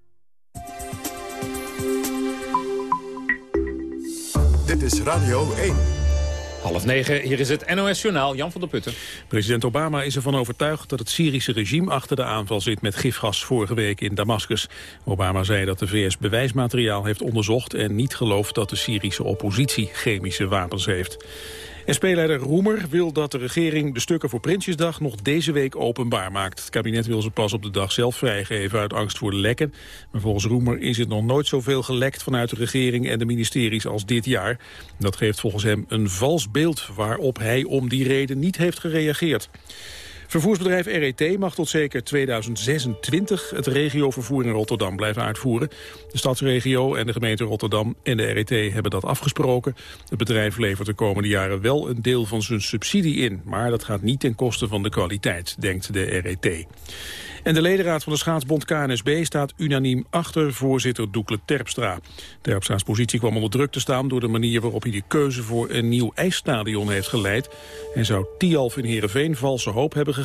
Dit is Radio 1. Half negen, hier is het NOS Journaal, Jan van der Putten. President Obama is ervan overtuigd dat het Syrische regime achter de aanval zit met gifgas vorige week in Damascus. Obama zei dat de VS bewijsmateriaal heeft onderzocht en niet gelooft dat de Syrische oppositie chemische wapens heeft. SP-leider Roemer wil dat de regering de stukken voor Prinsjesdag nog deze week openbaar maakt. Het kabinet wil ze pas op de dag zelf vrijgeven uit angst voor lekken. Maar volgens Roemer is het nog nooit zoveel gelekt vanuit de regering en de ministeries als dit jaar. Dat geeft volgens hem een vals beeld waarop hij om die reden niet heeft gereageerd. Vervoersbedrijf RET mag tot zeker 2026 het regiovervoer in Rotterdam blijven uitvoeren. De stadsregio en de gemeente Rotterdam en de RET hebben dat afgesproken. Het bedrijf levert de komende jaren wel een deel van zijn subsidie in. Maar dat gaat niet ten koste van de kwaliteit, denkt de RET. En de ledenraad van de schaatsbond KNSB staat unaniem achter voorzitter Doekle Terpstra. Terpstra's positie kwam onder druk te staan door de manier waarop hij de keuze voor een nieuw ijsstadion heeft geleid. En zou Tialf in Heerenveen valse hoop hebben gegeven,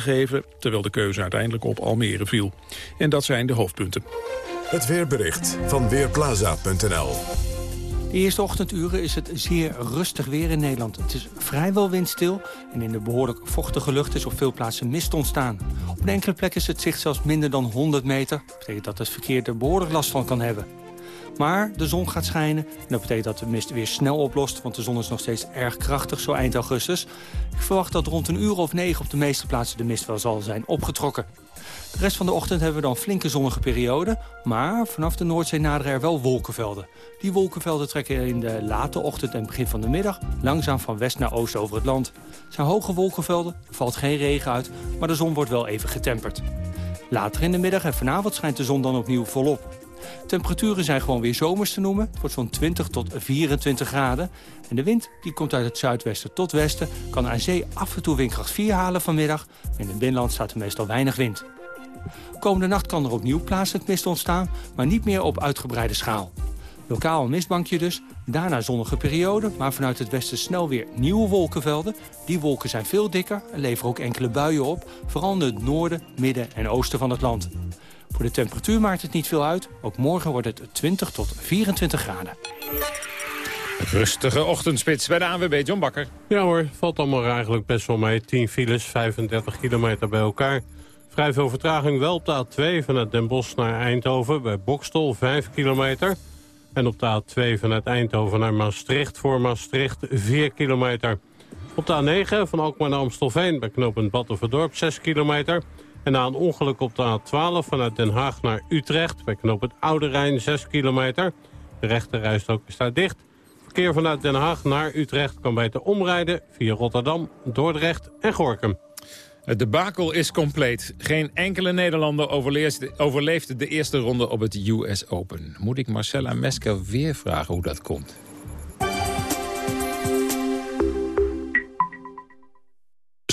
terwijl de keuze uiteindelijk op Almere viel. En dat zijn de hoofdpunten. Het weerbericht van Weerplaza.nl de eerste ochtenduren is het zeer rustig weer in Nederland. Het is vrijwel windstil en in de behoorlijk vochtige lucht is op veel plaatsen mist ontstaan. Op een enkele plek is het zicht zelfs minder dan 100 meter. Dat betekent dat het verkeer er behoorlijk last van kan hebben. Maar de zon gaat schijnen en dat betekent dat de mist weer snel oplost... want de zon is nog steeds erg krachtig, zo eind augustus. Ik verwacht dat rond een uur of negen op de meeste plaatsen de mist wel zal zijn opgetrokken. De rest van de ochtend hebben we dan flinke zonnige perioden... maar vanaf de Noordzee naderen er wel wolkenvelden. Die wolkenvelden trekken in de late ochtend en begin van de middag... langzaam van west naar oost over het land. Het zijn hoge wolkenvelden, er valt geen regen uit... maar de zon wordt wel even getemperd. Later in de middag en vanavond schijnt de zon dan opnieuw volop. Temperaturen zijn gewoon weer zomers te noemen. Het wordt zo'n 20 tot 24 graden. En de wind die komt uit het zuidwesten tot westen... kan aan zee af en toe windkracht 4 halen vanmiddag. In het binnenland staat er meestal weinig wind. Komende nacht kan er opnieuw plaatselijk mist ontstaan, maar niet meer op uitgebreide schaal. Lokaal een mistbankje dus, daarna zonnige periode... maar vanuit het westen snel weer nieuwe wolkenvelden. Die wolken zijn veel dikker en leveren ook enkele buien op... vooral in het noorden, midden en oosten van het land. Voor de temperatuur maakt het niet veel uit. Ook morgen wordt het 20 tot 24 graden. Rustige ochtendspits bij de ANWB, John Bakker. Ja hoor, valt allemaal eigenlijk best wel mee. 10 files, 35 kilometer bij elkaar. Vrij veel vertraging wel op de A2 vanuit Den Bosch naar Eindhoven... bij Bokstol 5 kilometer. En op de A2 vanuit Eindhoven naar Maastricht voor Maastricht 4 kilometer. Op de A9 van Alkmaar naar Amstelveen bij knooppunt Battenverdorp 6 kilometer. En na een ongeluk op de A12 vanuit Den Haag naar Utrecht bij knooppunt Oude Rijn 6 kilometer. De rechterrijstrook is daar dicht. Verkeer vanuit Den Haag naar Utrecht kan beter omrijden via Rotterdam, Dordrecht en Gorkum. Het debakel is compleet. Geen enkele Nederlander overleefde de eerste ronde op het US Open. Moet ik Marcella Mesker weer vragen hoe dat komt?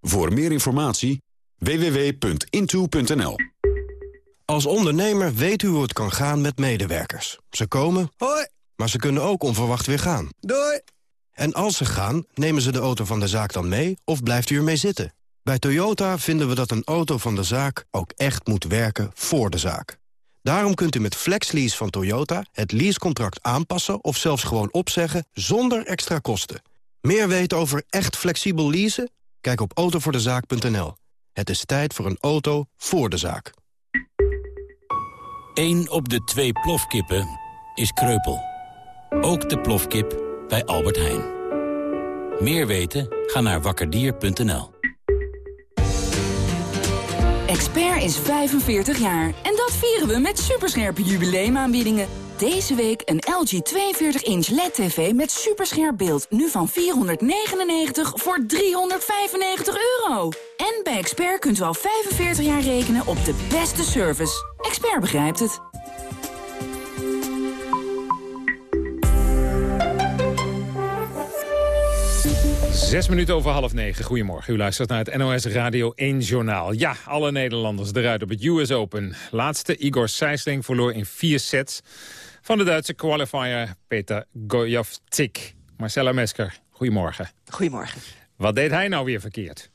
Voor meer informatie www.into.nl Als ondernemer weet u hoe het kan gaan met medewerkers. Ze komen, hoi, maar ze kunnen ook onverwacht weer gaan. Doei! En als ze gaan, nemen ze de auto van de zaak dan mee of blijft u ermee zitten? Bij Toyota vinden we dat een auto van de zaak ook echt moet werken voor de zaak. Daarom kunt u met FlexLease van Toyota het leasecontract aanpassen... of zelfs gewoon opzeggen zonder extra kosten. Meer weten over echt flexibel leasen? Kijk op autovoordezaak.nl. Het is tijd voor een auto voor de zaak. 1 op de twee plofkippen is kreupel. Ook de plofkip bij Albert Heijn. Meer weten? Ga naar wakkerdier.nl. Expert is 45 jaar en dat vieren we met superscherpe jubileumaanbiedingen. Deze week een LG 42-inch LED-TV met superscherp beeld. Nu van 499 voor 395 euro. En bij Expert kunt u al 45 jaar rekenen op de beste service. Expert begrijpt het. Zes minuten over half negen. Goedemorgen. U luistert naar het NOS Radio 1 Journaal. Ja, alle Nederlanders eruit op het US Open. Laatste Igor Sijsling verloor in vier sets van de Duitse qualifier Peter Gojovcik. Marcella Mesker, goedemorgen. Goedemorgen. Wat deed hij nou weer verkeerd?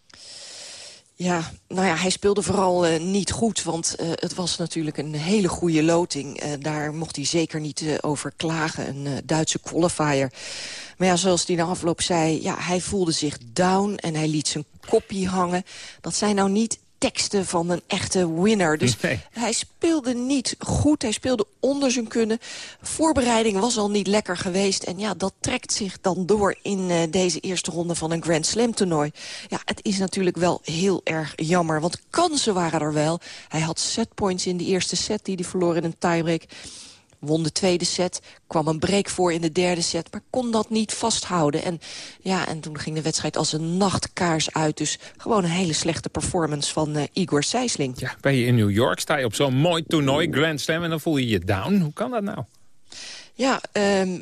Ja, nou ja, hij speelde vooral uh, niet goed, want uh, het was natuurlijk een hele goede loting. Uh, daar mocht hij zeker niet over klagen, een Duitse qualifier. Maar ja, zoals hij na afloop zei, ja, hij voelde zich down en hij liet zijn kopie hangen. Dat zijn nou niet teksten van een echte winner. Dus nee. hij speelde niet goed, hij speelde onder zijn kunnen. Voorbereiding was al niet lekker geweest. En ja, dat trekt zich dan door in uh, deze eerste ronde van een Grand Slam toernooi. Ja, het is natuurlijk wel heel erg jammer, want kansen waren er wel. Hij had setpoints in de eerste set die hij verloor in een tiebreak won de tweede set, kwam een break voor in de derde set... maar kon dat niet vasthouden. En, ja, en toen ging de wedstrijd als een nachtkaars uit. Dus gewoon een hele slechte performance van uh, Igor Sijsling. Ja, ben je in New York, sta je op zo'n mooi toernooi, Grand Slam... en dan voel je je down. Hoe kan dat nou? Ja, um,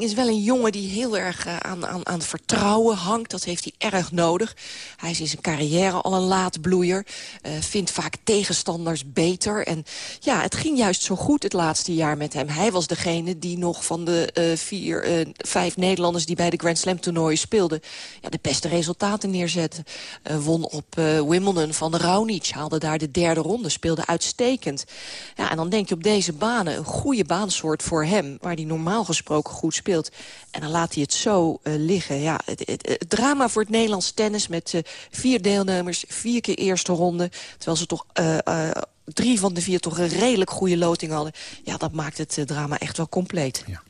is wel een jongen die heel erg uh, aan, aan, aan vertrouwen hangt. Dat heeft hij erg nodig. Hij is in zijn carrière al een laatbloeier. Uh, vindt vaak tegenstanders beter. En ja, het ging juist zo goed het laatste jaar met hem. Hij was degene die nog van de uh, vier, vijf Nederlanders... die bij de Grand Slam toernooien speelden... Ja, de beste resultaten neerzette. won op Wimbledon van de Raonic. Haalde daar de derde ronde. Speelde uitstekend. Ja, en dan denk je op deze banen een goede baansoort voor hem waar hij normaal gesproken goed speelt. En dan laat hij het zo uh, liggen. Ja, het, het, drama voor het Nederlands tennis met uh, vier deelnemers, vier keer eerste ronde. Terwijl ze toch uh, drie van de vier toch een redelijk goede loting hadden. Ja, dat maakt het drama echt wel compleet. Ja.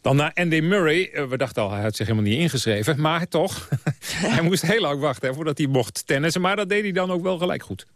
Dan naar Andy Murray. We dachten al, hij had zich helemaal niet ingeschreven. Maar toch, hij moest heel lang wachten voordat hij mocht tennissen. Maar dat deed hij dan ook wel gelijk goed.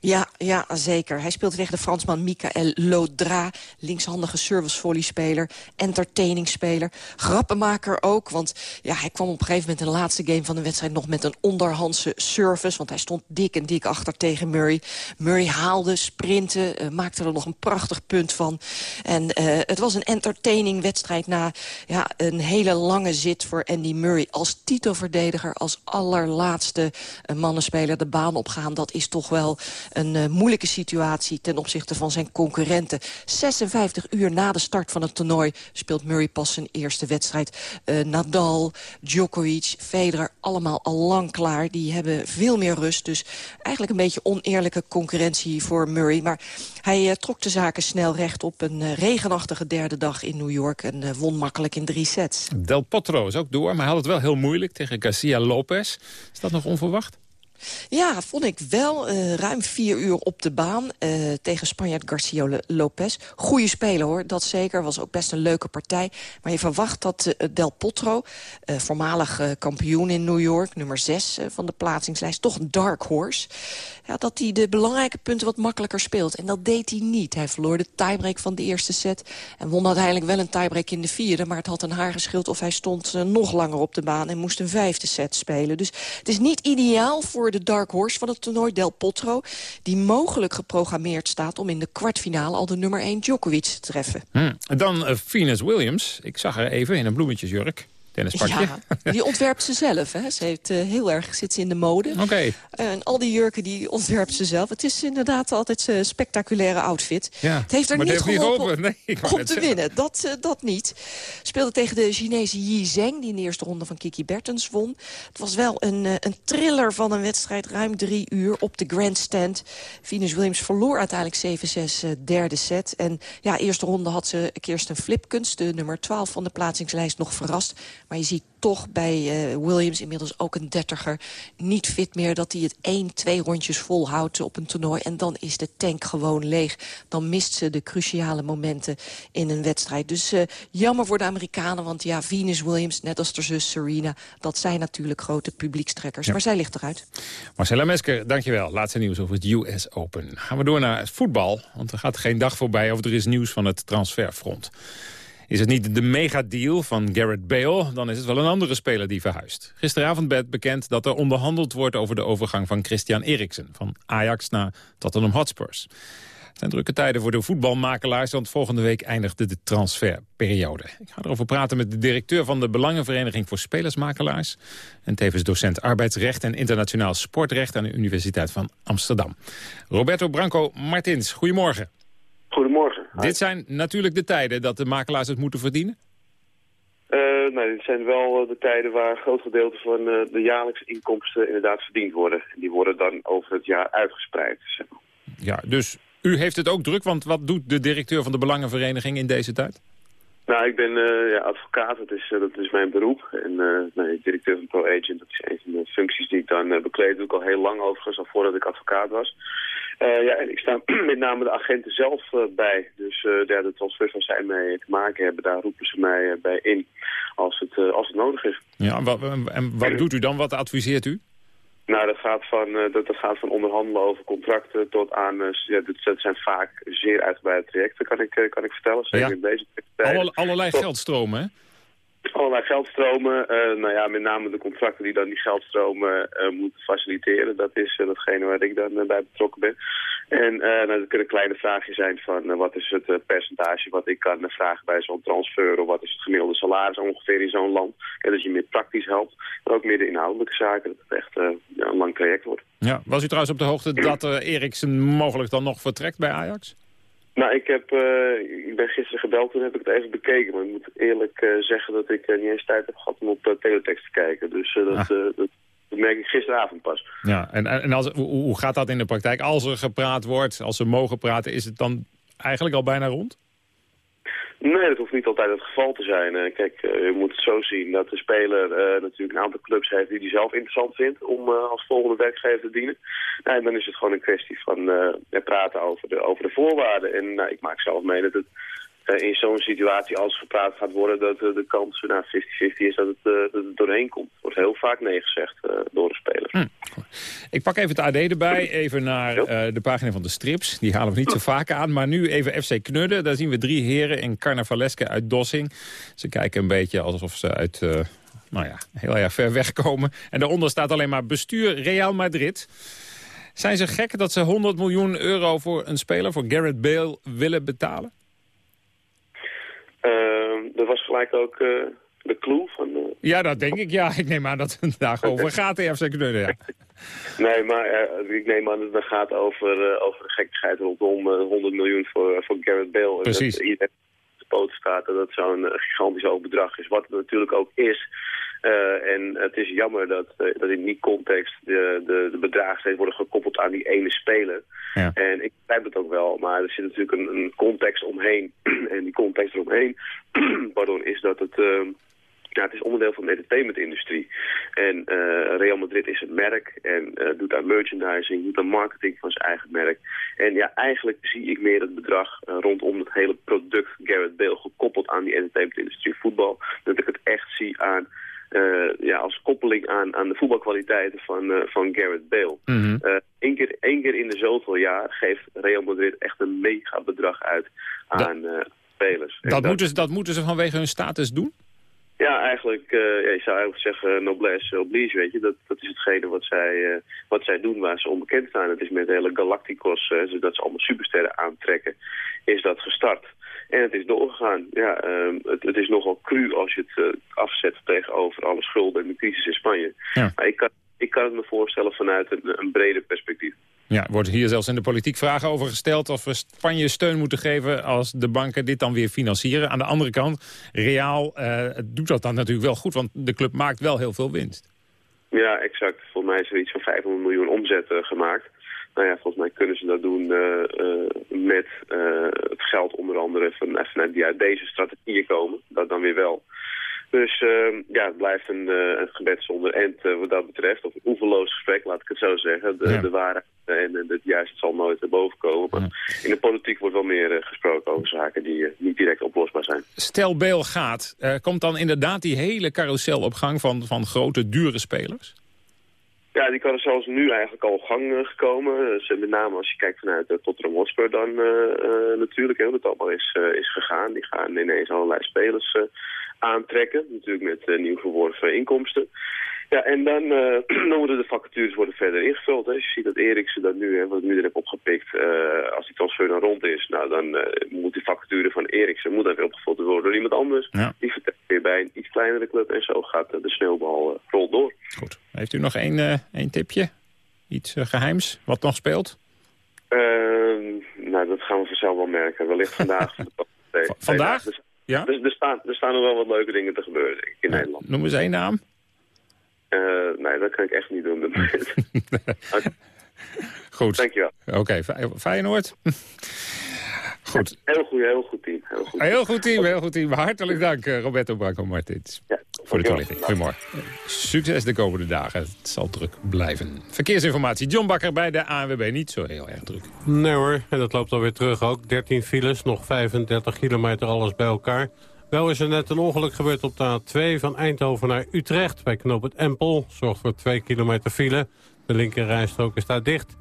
Ja, ja, zeker. Hij speelt tegen de Fransman Michael Laudra. Linkshandige servicevolleyspeler, entertainingsspeler. Grappenmaker ook, want ja, hij kwam op een gegeven moment... in de laatste game van de wedstrijd nog met een onderhandse service. Want hij stond dik en dik achter tegen Murray. Murray haalde, sprintte, uh, maakte er nog een prachtig punt van. En uh, het was een entertaining wedstrijd na ja, een hele lange zit voor Andy Murray. Als titelverdediger, als allerlaatste uh, mannenspeler de baan opgaan. Dat is toch wel een uh, moeilijke situatie ten opzichte van zijn concurrenten. 56 uur na de start van het toernooi speelt Murray pas zijn eerste wedstrijd. Uh, Nadal, Djokovic, Federer, allemaal al lang klaar. Die hebben veel meer rust. Dus eigenlijk een beetje oneerlijke concurrentie voor Murray. Maar hij uh, trok de zaken snel recht op een regenachtige derde dag in New York. En won makkelijk in drie sets. Del Potro is ook door, maar had het wel heel moeilijk tegen Garcia Lopez. Is dat nog onverwacht? Ja, vond ik wel. Uh, ruim vier uur op de baan uh, tegen Spanjaard Garcia Lopez. Goeie speler hoor, dat zeker. Was ook best een leuke partij. Maar je verwacht dat uh, Del Potro, voormalig kampioen in New York... nummer zes van de plaatsingslijst, toch een dark horse... Ja, dat hij de belangrijke punten wat makkelijker speelt. En dat deed hij niet. Hij verloor de tiebreak van de eerste set... en won uiteindelijk wel een tiebreak in de vierde... maar het had een haar geschild of hij stond nog langer op de baan... en moest een vijfde set spelen. Dus het is niet ideaal voor de dark horse van het toernooi, Del Potro... die mogelijk geprogrammeerd staat om in de kwartfinale al de nummer 1 Djokovic te treffen. Hmm. Dan uh, Venus Williams. Ik zag haar even in een bloemetjesjurk. Dennis. Ja, die ontwerpt ze zelf. Hè. Ze heeft uh, heel erg, zit ze in de mode. Oké. en al die jurken die ontwerpt ze zelf. Het is inderdaad altijd een spectaculaire outfit. Ja, het heeft er niet geholpen niet nee, om te winnen. Dat, uh, dat niet. Speelde tegen de Chinese Yi Zheng, die in de eerste ronde van Kiki Bertens won. Het was wel een, uh, een thriller van een wedstrijd, ruim drie uur op de grandstand. Venus Williams verloor uiteindelijk 7-6 derde set. En ja, eerste ronde had ze Kirsten Flipkens, de nummer 12 van de plaatsingslijst, nog verrast. Maar je ziet toch bij uh, Williams, inmiddels ook een dertiger, niet fit meer... dat hij het één, twee rondjes volhoudt op een toernooi. En dan is de tank gewoon leeg. Dan mist ze de cruciale momenten in een wedstrijd. Dus uh, jammer voor de Amerikanen, want ja, Venus Williams, net als haar zus Serena... dat zijn natuurlijk grote publiekstrekkers. Ja. Maar zij ligt eruit. Marcella Mesker, dankjewel. Laatste nieuws over het US Open. Gaan we door naar het voetbal, want er gaat geen dag voorbij... of er is nieuws van het transferfront. Is het niet de megadeal van Garrett Bale, dan is het wel een andere speler die verhuist. Gisteravond werd bekend dat er onderhandeld wordt over de overgang van Christian Eriksen... van Ajax naar Tottenham Hotspurs. Het zijn drukke tijden voor de voetbalmakelaars, want volgende week eindigt de transferperiode. Ik ga erover praten met de directeur van de Belangenvereniging voor Spelersmakelaars... en tevens docent arbeidsrecht en internationaal sportrecht aan de Universiteit van Amsterdam. Roberto Branco Martins, goedemorgen. Goedemorgen. Dit zijn natuurlijk de tijden dat de makelaars het moeten verdienen? Uh, nou, dit zijn wel de tijden waar een groot gedeelte van uh, de jaarlijkse inkomsten inderdaad verdiend worden. En die worden dan over het jaar uitgespreid. Zeg maar. Ja, dus u heeft het ook druk, want wat doet de directeur van de Belangenvereniging in deze tijd? Nou, ik ben uh, ja, advocaat, dat is, dat is mijn beroep. En nee, directeur van ProAgent, dat is een van de functies die ik dan bekleed. doe ik al heel lang overigens, al voordat ik advocaat was. Uh, ja, en ik sta met name de agenten zelf uh, bij. Dus uh, ja, de transfers waar zij mee te maken hebben, daar roepen ze mij bij in als het, als het nodig is. Ja, en wat, en wat doet u dan? Wat adviseert u? Nou, dat gaat van, dat, dat gaat van onderhandelen over contracten tot aan... ja, dat, dat zijn vaak zeer uitgebreide trajecten, kan ik, kan ik vertellen. Zeker ja. in deze Alle, allerlei tot... geldstromen, hè? Allerlei geldstromen. Uh, nou ja, met name de contracten die dan die geldstromen uh, moeten faciliteren. Dat is uh, datgene waar ik dan bij betrokken ben. En nou, dat kunnen kleine vragen zijn van wat is het percentage wat ik kan vragen bij zo'n transfer. Of wat is het gemiddelde salaris ongeveer in zo'n land. En dat je meer praktisch helpt. Maar ook meer de inhoudelijke zaken. Dat het echt een lang traject wordt. Ja, was u trouwens op de hoogte dat Eriksen mogelijk dan nog vertrekt bij Ajax? Nou, ik, heb, uh, ik ben gisteren gebeld, toen heb ik het even bekeken. Maar ik moet eerlijk uh, zeggen dat ik uh, niet eens tijd heb gehad om op teletext te kijken. Dus dat, ah. dat, dat, merk ik gisteravond pas. Ja, en, en als, hoe, hoe gaat dat in de praktijk? Als er gepraat wordt, als ze mogen praten, is het dan eigenlijk al bijna rond? Nee, dat hoeft niet altijd het geval te zijn. Uh, kijk, uh, je moet het zo zien dat de speler uh, natuurlijk een aantal clubs heeft die hij zelf interessant vindt om als volgende werkgever te dienen. Nou, en dan is het gewoon een kwestie van praten over de, over de voorwaarden. En nou, ik maak zelf mee dat het in zo'n situatie als gepraat gaat worden dat de kans naar 50-50 is dat het, dat het doorheen komt. Er wordt heel vaak nee gezegd door de spelers. Hm. Ik pak even het AD erbij, even naar uh, de pagina van de strips. Die halen we niet zo vaak aan, maar nu even FC Knudden. Daar zien we drie heren in carnavaleske uit Dossing. Ze kijken een beetje alsof ze uit, uh, nou ja, heel erg ver weg komen. En daaronder staat alleen maar bestuur Real Madrid. Zijn ze gek dat ze 100 miljoen euro voor een speler, voor Garrett Bale, willen betalen? Er was gelijk ook de clue van... De... Ja, dat denk ik. Ja, ik neem aan dat het daar over gaat, de FC Knudden, ja. Nee, maar uh, ik neem aan dat het gaat over, uh, over de gekkigheid rondom uh, 100 miljoen voor, voor Garrett Bale. Precies. En dat iedereen op de poten staat en dat zo'n gigantisch hoog bedrag is. Wat het natuurlijk ook is. En het is jammer dat, dat in die context de, de, de bedragen steeds worden gekoppeld aan die ene speler. Ja. En ik begrijp het ook wel, maar er zit natuurlijk een, een context omheen. en die context eromheen, pardon, is dat het... Ja, het is onderdeel van de entertainmentindustrie. En uh, Real Madrid is een merk en doet aan merchandising, doet aan marketing van zijn eigen merk. En ja, eigenlijk zie ik meer het bedrag rondom het hele product Garrett Bale gekoppeld aan die entertainmentindustrie voetbal. Dat ik het echt zie aan ja, als koppeling aan, aan de voetbalkwaliteiten van, uh, van Garrett Bale. Mm -hmm. uh, Eén keer, één keer in de zoveel jaar geeft Real Madrid echt een mega bedrag uit aan dat, spelers. Dat, dat, moeten ze, dat moeten ze vanwege hun status doen? Ja, eigenlijk, uh, ja, je zou eigenlijk zeggen noblesse oblige, weet je. Dat, dat is hetgene wat zij, uh, wat zij doen waar ze onbekend staan. Het is met de hele Galacticos, uh, dat ze allemaal supersterren aantrekken, is dat gestart. En het is doorgegaan. Ja, ehm, het, het, is nogal cru als je het uh, afzet tegenover alle schulden en de crisis in Spanje. Ja. Maar ik kan, ik kan het me voorstellen vanuit een, een breder perspectief. Ja, wordt hier zelfs in de politiek vragen over gesteld... of we Spanje steun moeten geven als de banken dit dan weer financieren. Aan de andere kant, Real uh, doet dat dan natuurlijk wel goed... want de club maakt wel heel veel winst. Ja, exact. Volgens mij is er iets van 500 miljoen omzet uh, gemaakt. Nou ja, volgens mij kunnen ze dat doen uh, met het geld onder andere van, vanuit die uit deze strategieën komen. Dat dan weer wel. Dus uh, ja, het blijft een, uh, een gebed zonder end uh, wat dat betreft. Of een oeverloos gesprek, laat ik het zo zeggen. De, ja. de waarheid en het juiste zal nooit naar boven komen. Maar ja. in de politiek wordt wel meer gesproken over zaken die niet direct oplosbaar zijn. Stel Beel gaat, komt dan inderdaad die hele carousel op gang van, van grote, dure spelers? Ja, die carousel is nu eigenlijk al gang gekomen. Dus, met name als je kijkt vanuit uh, Tottenham Hotspur dan natuurlijk. Hè, dat allemaal is, is gegaan. Die gaan ineens allerlei spelers aantrekken. Natuurlijk met uh, nieuw verworven inkomsten. Ja, en dan, uh, dan de vacatures worden verder ingevuld. Hè. Als je ziet dat Eriksen dat nu, hè, wat ik nu er heb opgepikt, uh, als die transfer dan rond is, nou dan moet die vacature van Eriksen moet dan weer opgevuld worden door iemand anders. Ja. Die vertrekt weer bij een iets kleinere club en zo gaat de sneeuwbal rol door. Goed. Heeft u nog één, één tipje? Iets geheims wat nog speelt? Ehm, nou, dat gaan we vanzelf wel merken. Wellicht vandaag. vandaag? Ja? Dus er staan, er staan nog wel wat leuke dingen te gebeuren denk ik, in Nederland. Noem eens één naam. Uh, nee, dat kan ik echt niet doen. Goed. Dankjewel. Oké, okay, Feyenoord. Goed. Ja, heel goed, heel goed team. Heel goed, heel goed team, heel goed team. Hartelijk dank, Roberto Branco Martins. Ja, voor de toelichting. Goedemorgen. Succes de komende dagen. Het zal druk blijven. Verkeersinformatie. John Bakker bij de ANWB. Niet zo heel erg druk. Nee hoor, en dat loopt alweer terug ook. 13 files, nog 35 kilometer alles bij elkaar. Wel is er net een ongeluk gebeurd op de A2 van Eindhoven naar Utrecht. Bij knoop het Empel. Zorgt voor 2 kilometer file. De linkerrijstrook is daar dicht.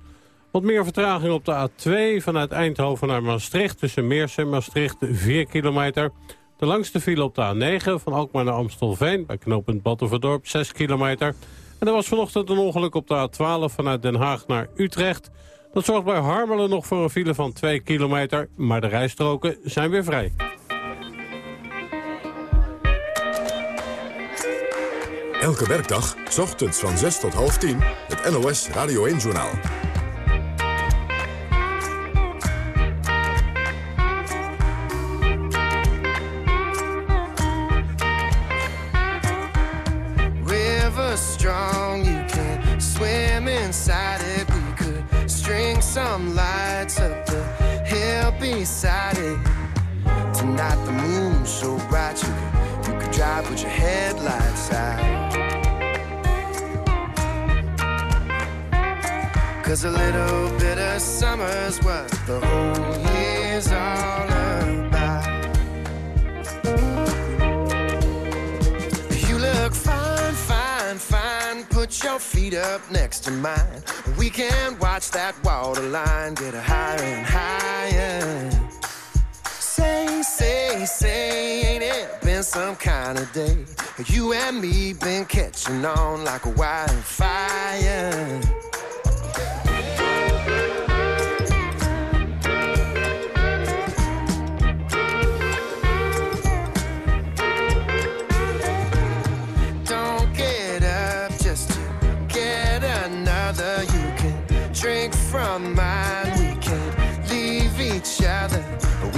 Wat meer vertraging op de A2 vanuit Eindhoven naar Maastricht. Tussen Meers en Maastricht 4 kilometer. De langste file op de A9 van Alkmaar naar Amstelveen... bij knooppunt Battenverdorp, 6 kilometer. En er was vanochtend een ongeluk op de A12 vanuit Den Haag naar Utrecht. Dat zorgt bij Harmelen nog voor een file van 2 kilometer... maar de rijstroken zijn weer vrij. Elke werkdag, s ochtends van 6 tot half 10, het NOS Radio 1-journaal. A little bit of summer's what the whole year's all about. You look fine, fine, fine. Put your feet up next to mine. We can watch that water line get a higher and higher. Say, say, say, ain't it been some kind of day? You and me been catching on like a wildfire.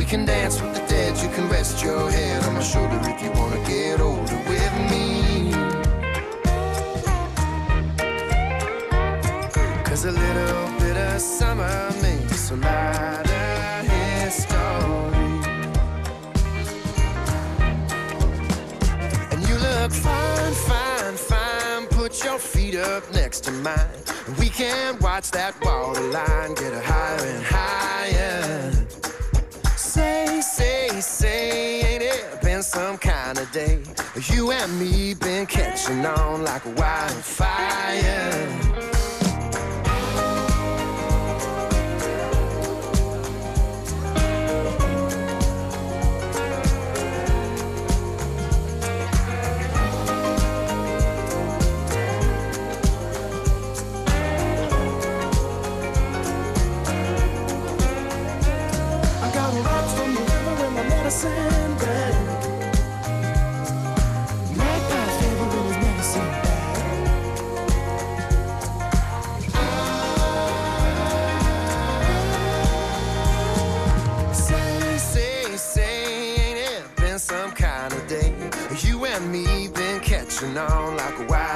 Can dance with the dead. You can rest your head on my shoulder if you wanna get older with me. Cause a little bit of summer makes a lot of history. And you look fine, fine, fine. Put your feet up next to mine. We can watch that water line get a higher and higher. Been some kind of day? You and me been catching on like wildfire. Catching on like wildfire.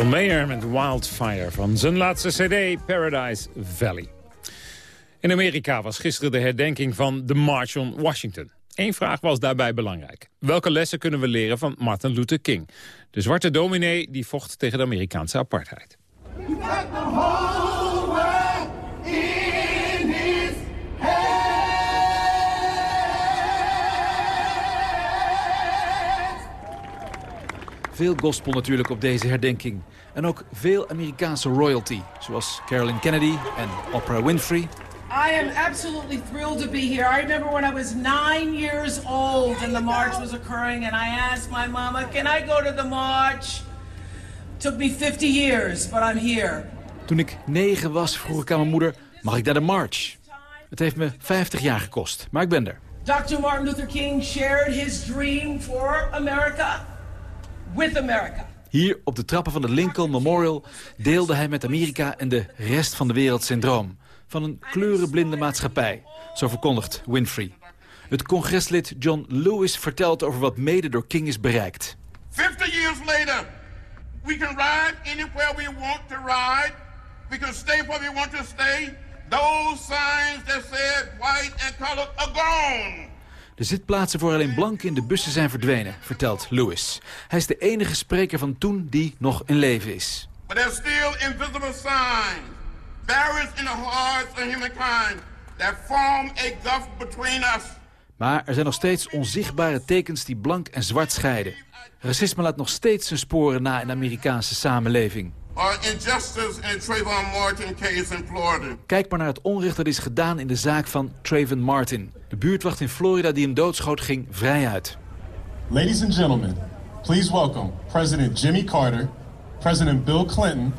John Mayer met Wildfire van zijn laatste cd Paradise Valley. In Amerika was gisteren de herdenking van de March on Washington. Eén vraag was daarbij belangrijk. Welke lessen kunnen we leren van Martin Luther King? De zwarte dominee die vocht tegen de Amerikaanse apartheid. Veel gospel natuurlijk op deze herdenking. En ook veel Amerikaanse royalty, zoals Carolyn Kennedy en Oprah Winfrey. I am absolutely thrilled to be here. I remember when I was nine years old and the march was occurring, and I asked my mama, Can I go to the march? took me 50 years, but I'm here. Toen ik negen was, vroeg ik aan mijn moeder, mag ik naar de march? Het heeft me 50 jaar gekost, maar ik ben er. Dr. Martin Luther King shared his dream for America with America. Hier op de trappen van het Lincoln Memorial deelde hij met Amerika en de rest van de wereld zijn droom. Van een kleurenblinde maatschappij, zo verkondigt Winfrey. Het congreslid John Lewis vertelt over wat mede door King is bereikt. 50 years later, we can ride anywhere we want to ride. We can stay where we want to stay. Those signs that said white and colored are gone. De zitplaatsen voor alleen blanken in de bussen zijn verdwenen, vertelt Lewis. Hij is de enige spreker van toen die nog in leven is. But there's still invisible signs, barriers in the hearts of humankind that form a gulf between us. Maar er zijn nog steeds onzichtbare tekens die blank en zwart scheiden. Racisme laat nog steeds zijn sporen na in de Amerikaanse samenleving. Kijk maar naar het onrecht dat is gedaan in de zaak van Trayvon Martin. De buurtwacht in Florida die hem doodschoot ging vrij uit. Ladies and gentlemen, please welcome President Jimmy Carter, President Bill Clinton,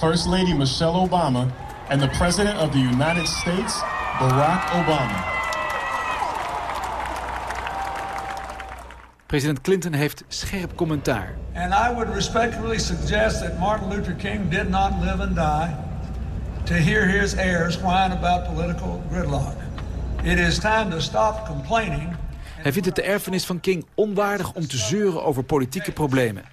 First Lady Michelle Obama, and the President of the United States, Barack Obama. President Clinton heeft scherp commentaar. And I would respectfully suggest that Martin Luther King did not live and die to hear his heirs whine about political gridlock. It is time to stop complaining. Hij vindt het de erfenis van King onwaardig om te zeuren over politieke problemen.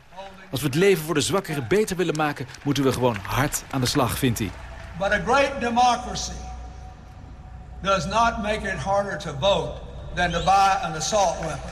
Als we het leven voor de zwakkeren beter willen maken... moeten we gewoon hard aan de slag, vindt hij. But a great democracy does not make it harder to vote than to buy an assault weapon.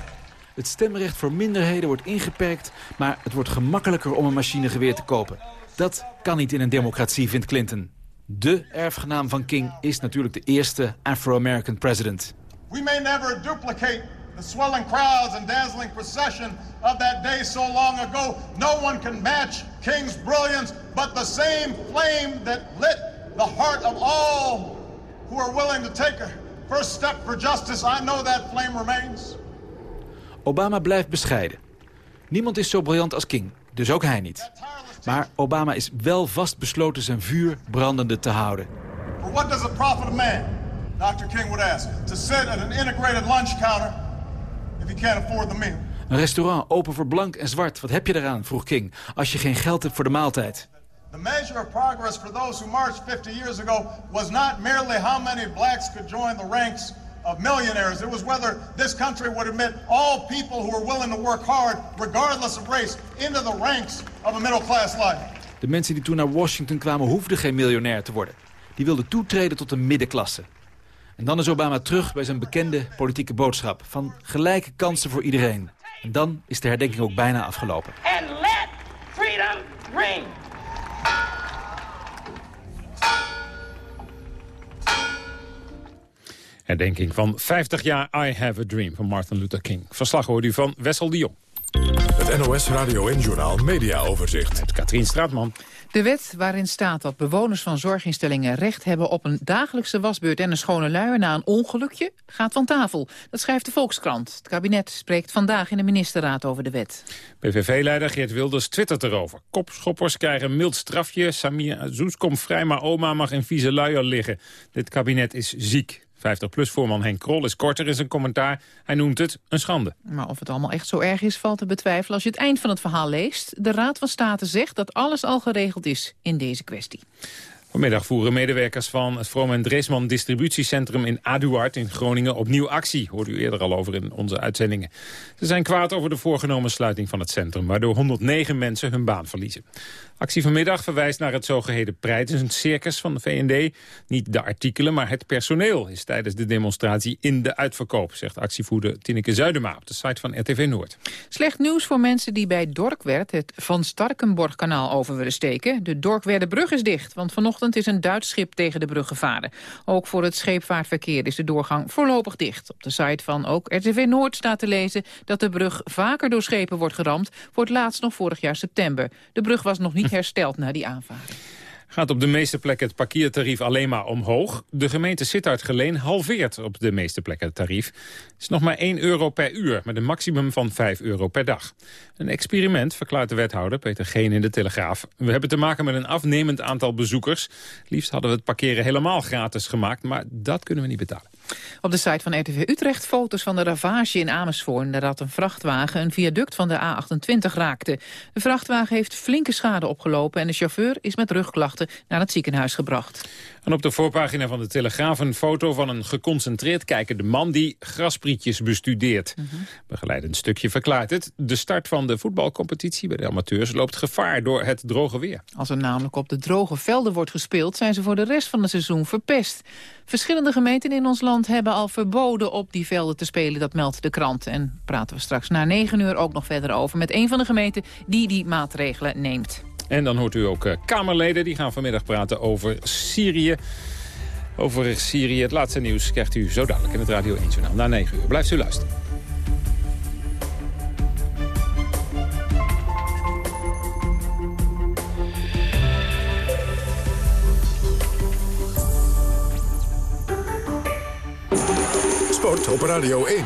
Het stemrecht voor minderheden wordt ingeperkt... maar het wordt gemakkelijker om een machinegeweer te kopen. Dat kan niet in een democratie, vindt Clinton. De erfgenaam van King is natuurlijk de eerste Afro-American president. We may never duplicate the swelling crowds and dazzling procession of that day so long ago. No one can match King's brilliance, but the same flame that lit the heart of all who are willing to take a first step for justice, I know that flame remains. Obama blijft bescheiden. Niemand is zo briljant als King, dus ook hij niet. Maar Obama is wel vastbesloten zijn vuur brandende te houden. For what does it profit a man, Dr. King would ask, to sit at an integrated lunch counter if he can't afford the meal? Een restaurant open voor blank en zwart, wat heb je eraan, vroeg King, als je geen geld hebt voor de maaltijd. The measure of progress for those who marched 50 years ago was not merely how many blacks could join the ranks of millionaires. It was whether this country would admit all people who are willing to work hard, regardless of race, into the ranks of a middle class life. De mensen die toen naar Washington kwamen hoefden geen miljonair te worden. Die wilden toetreden tot de middenklasse. En dan is Obama terug bij zijn bekende politieke boodschap... van gelijke kansen voor iedereen. En dan is de herdenking ook bijna afgelopen. And let freedom ring. Herdenking van 50 jaar I Have a Dream van Martin Luther King. Verslag hoort u van Wessel de Jong. Het NOS Radio en Journal Media Overzicht. Met Katrien Straatman. De wet waarin staat dat bewoners van zorginstellingen recht hebben op een dagelijkse wasbeurt en een schone luier na een ongelukje gaat van tafel. Dat schrijft de Volkskrant. Het kabinet spreekt vandaag in de ministerraad over de wet. PVV-leider Geert Wilders twittert erover. Kopschoppers krijgen een mild strafje. Samir Azouz komt vrij, maar oma mag in vieze luier liggen. Dit kabinet is ziek. 50PLUS-voorman Henk Krol is korter in zijn commentaar. Hij noemt het een schande. Maar of het allemaal echt zo erg is, valt te betwijfelen als je het eind van het verhaal leest. De Raad van State zegt dat alles al geregeld is in deze kwestie. Vanmiddag voeren medewerkers van het Vroom en Dreesman distributiecentrum in Aduard in Groningen opnieuw actie. Hoorde u eerder al over in onze uitzendingen. Ze zijn kwaad over de voorgenomen sluiting van het centrum, waardoor 109 mensen hun baan verliezen. Actie vanmiddag verwijst naar het zogeheten circus van de VND. Niet de artikelen, maar het personeel is tijdens de demonstratie in de uitverkoop, zegt actievoerder Tineke Zuidema op de site van RTV Noord. Slecht nieuws voor mensen die bij Dorkwerd het Van Starkenborg-kanaal over willen steken. De Dorkwerderbrug is dicht, want vanochtend is een Duits schip tegen de brug gevaren. Ook voor het scheepvaartverkeer is de doorgang voorlopig dicht. Op de site van ook RTV Noord staat te lezen dat de brug vaker door schepen wordt geramd, voor het laatst nog vorig jaar september. De brug was nog niet hersteld na die aanvaring. Gaat op de meeste plekken het parkeertarief alleen maar omhoog. De gemeente Sittard-Geleen halveert op de meeste plekken het tarief. Het is nog maar 1 euro per uur, met een maximum van 5 euro per dag. Een experiment, verklaart de wethouder Peter Geen in de Telegraaf. We hebben te maken met een afnemend aantal bezoekers. Liefst hadden we het parkeren helemaal gratis gemaakt, maar dat kunnen we niet betalen. Op de site van RTV Utrecht foto's van de ravage in Amersfoort... nadat een vrachtwagen een viaduct van de A28 raakte. De vrachtwagen heeft flinke schade opgelopen... en de chauffeur is met rugklachten naar het ziekenhuis gebracht. En op de voorpagina van de Telegraaf een foto van een geconcentreerd kijkende man... die grasprietjes bestudeert. Mm Begeleidend stukje verklaart het. De start van de voetbalcompetitie bij de amateurs loopt gevaar door het droge weer. Als er namelijk op de droge velden wordt gespeeld... zijn ze voor de rest van het seizoen verpest. Verschillende gemeenten in ons land hebben al verboden op die velden te spelen. Dat meldt de krant. En praten we straks na negen uur ook nog verder over... met een van de gemeenten die die maatregelen neemt. En dan hoort u ook uh, Kamerleden. Die gaan vanmiddag praten over Syrië. Over Syrië. Het laatste nieuws krijgt u zo dadelijk in het Radio 1 Journaal. Na 9 uur. Blijft u luisteren. Sport op Radio 1.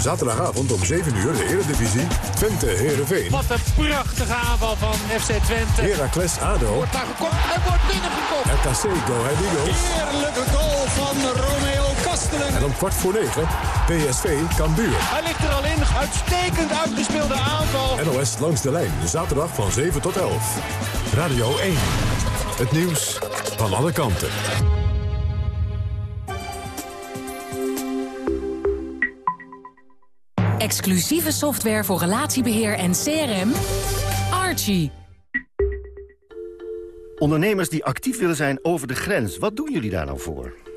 Zaterdagavond om 7 uur de Eredivisie. Twente Heerenveen. Wat een prachtige aanval van FC Twente. Heracles ADO. Wordt daar gekopt en wordt binnengekopt. RKC Go Ahead Eagles. Heerlijke goal van Romeo Kastelen. En om kwart voor 9 PSV Cambuur. Hij ligt er al in. Uitstekend uitgespeelde aanval. NOS langs de lijn. Zaterdag van 7 tot 11. Radio 1. Het nieuws van alle kanten. Exclusieve software voor relatiebeheer en CRM. Archie. Ondernemers die actief willen zijn over de grens, wat doen jullie daar nou voor?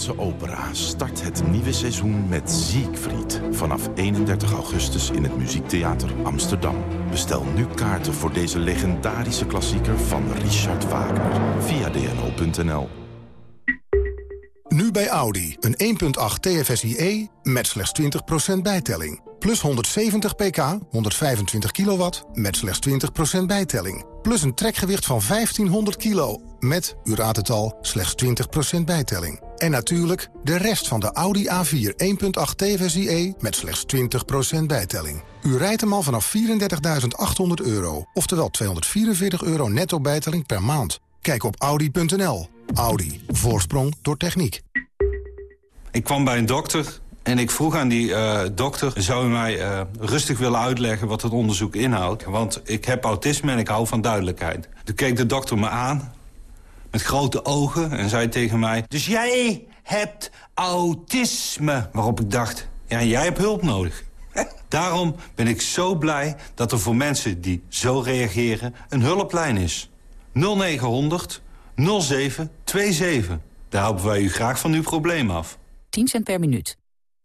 De Nederlandse opera start het nieuwe seizoen met Siegfried. Vanaf 31 augustus in het Muziektheater Amsterdam. Bestel nu kaarten voor deze legendarische klassieker van Richard Wagner. Via dno.nl Nu bij Audi. Een 1.8 TFSIe met slechts 20% bijtelling. Plus 170 pk, 125 kilowatt, met slechts 20% bijtelling. Plus een trekgewicht van 1500 kilo, met, u raadt het al, slechts 20% bijtelling. En natuurlijk de rest van de Audi A4 1.8 TFSIe met slechts 20% bijtelling. U rijdt hem al vanaf 34.800 euro, oftewel 244 euro netto bijtelling per maand. Kijk op Audi.nl. Audi. Voorsprong door techniek. Ik kwam bij een dokter en ik vroeg aan die uh, dokter... zou u mij uh, rustig willen uitleggen wat het onderzoek inhoudt? Want ik heb autisme en ik hou van duidelijkheid. Toen keek de dokter me aan, met grote ogen, en zei tegen mij... Dus jij hebt autisme? Waarop ik dacht, ja, jij hebt hulp nodig. Daarom ben ik zo blij dat er voor mensen die zo reageren een hulplijn is. 0900 0727. Daar helpen wij u graag van uw probleem af. 10 cent per minuut.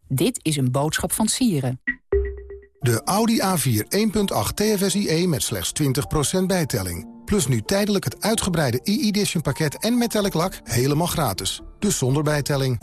Dit is een boodschap van Sieren. De Audi A4 1.8 TFSIe met slechts 20% bijtelling. Plus nu tijdelijk het uitgebreide e-edition pakket en metallic lak helemaal gratis. Dus zonder bijtelling.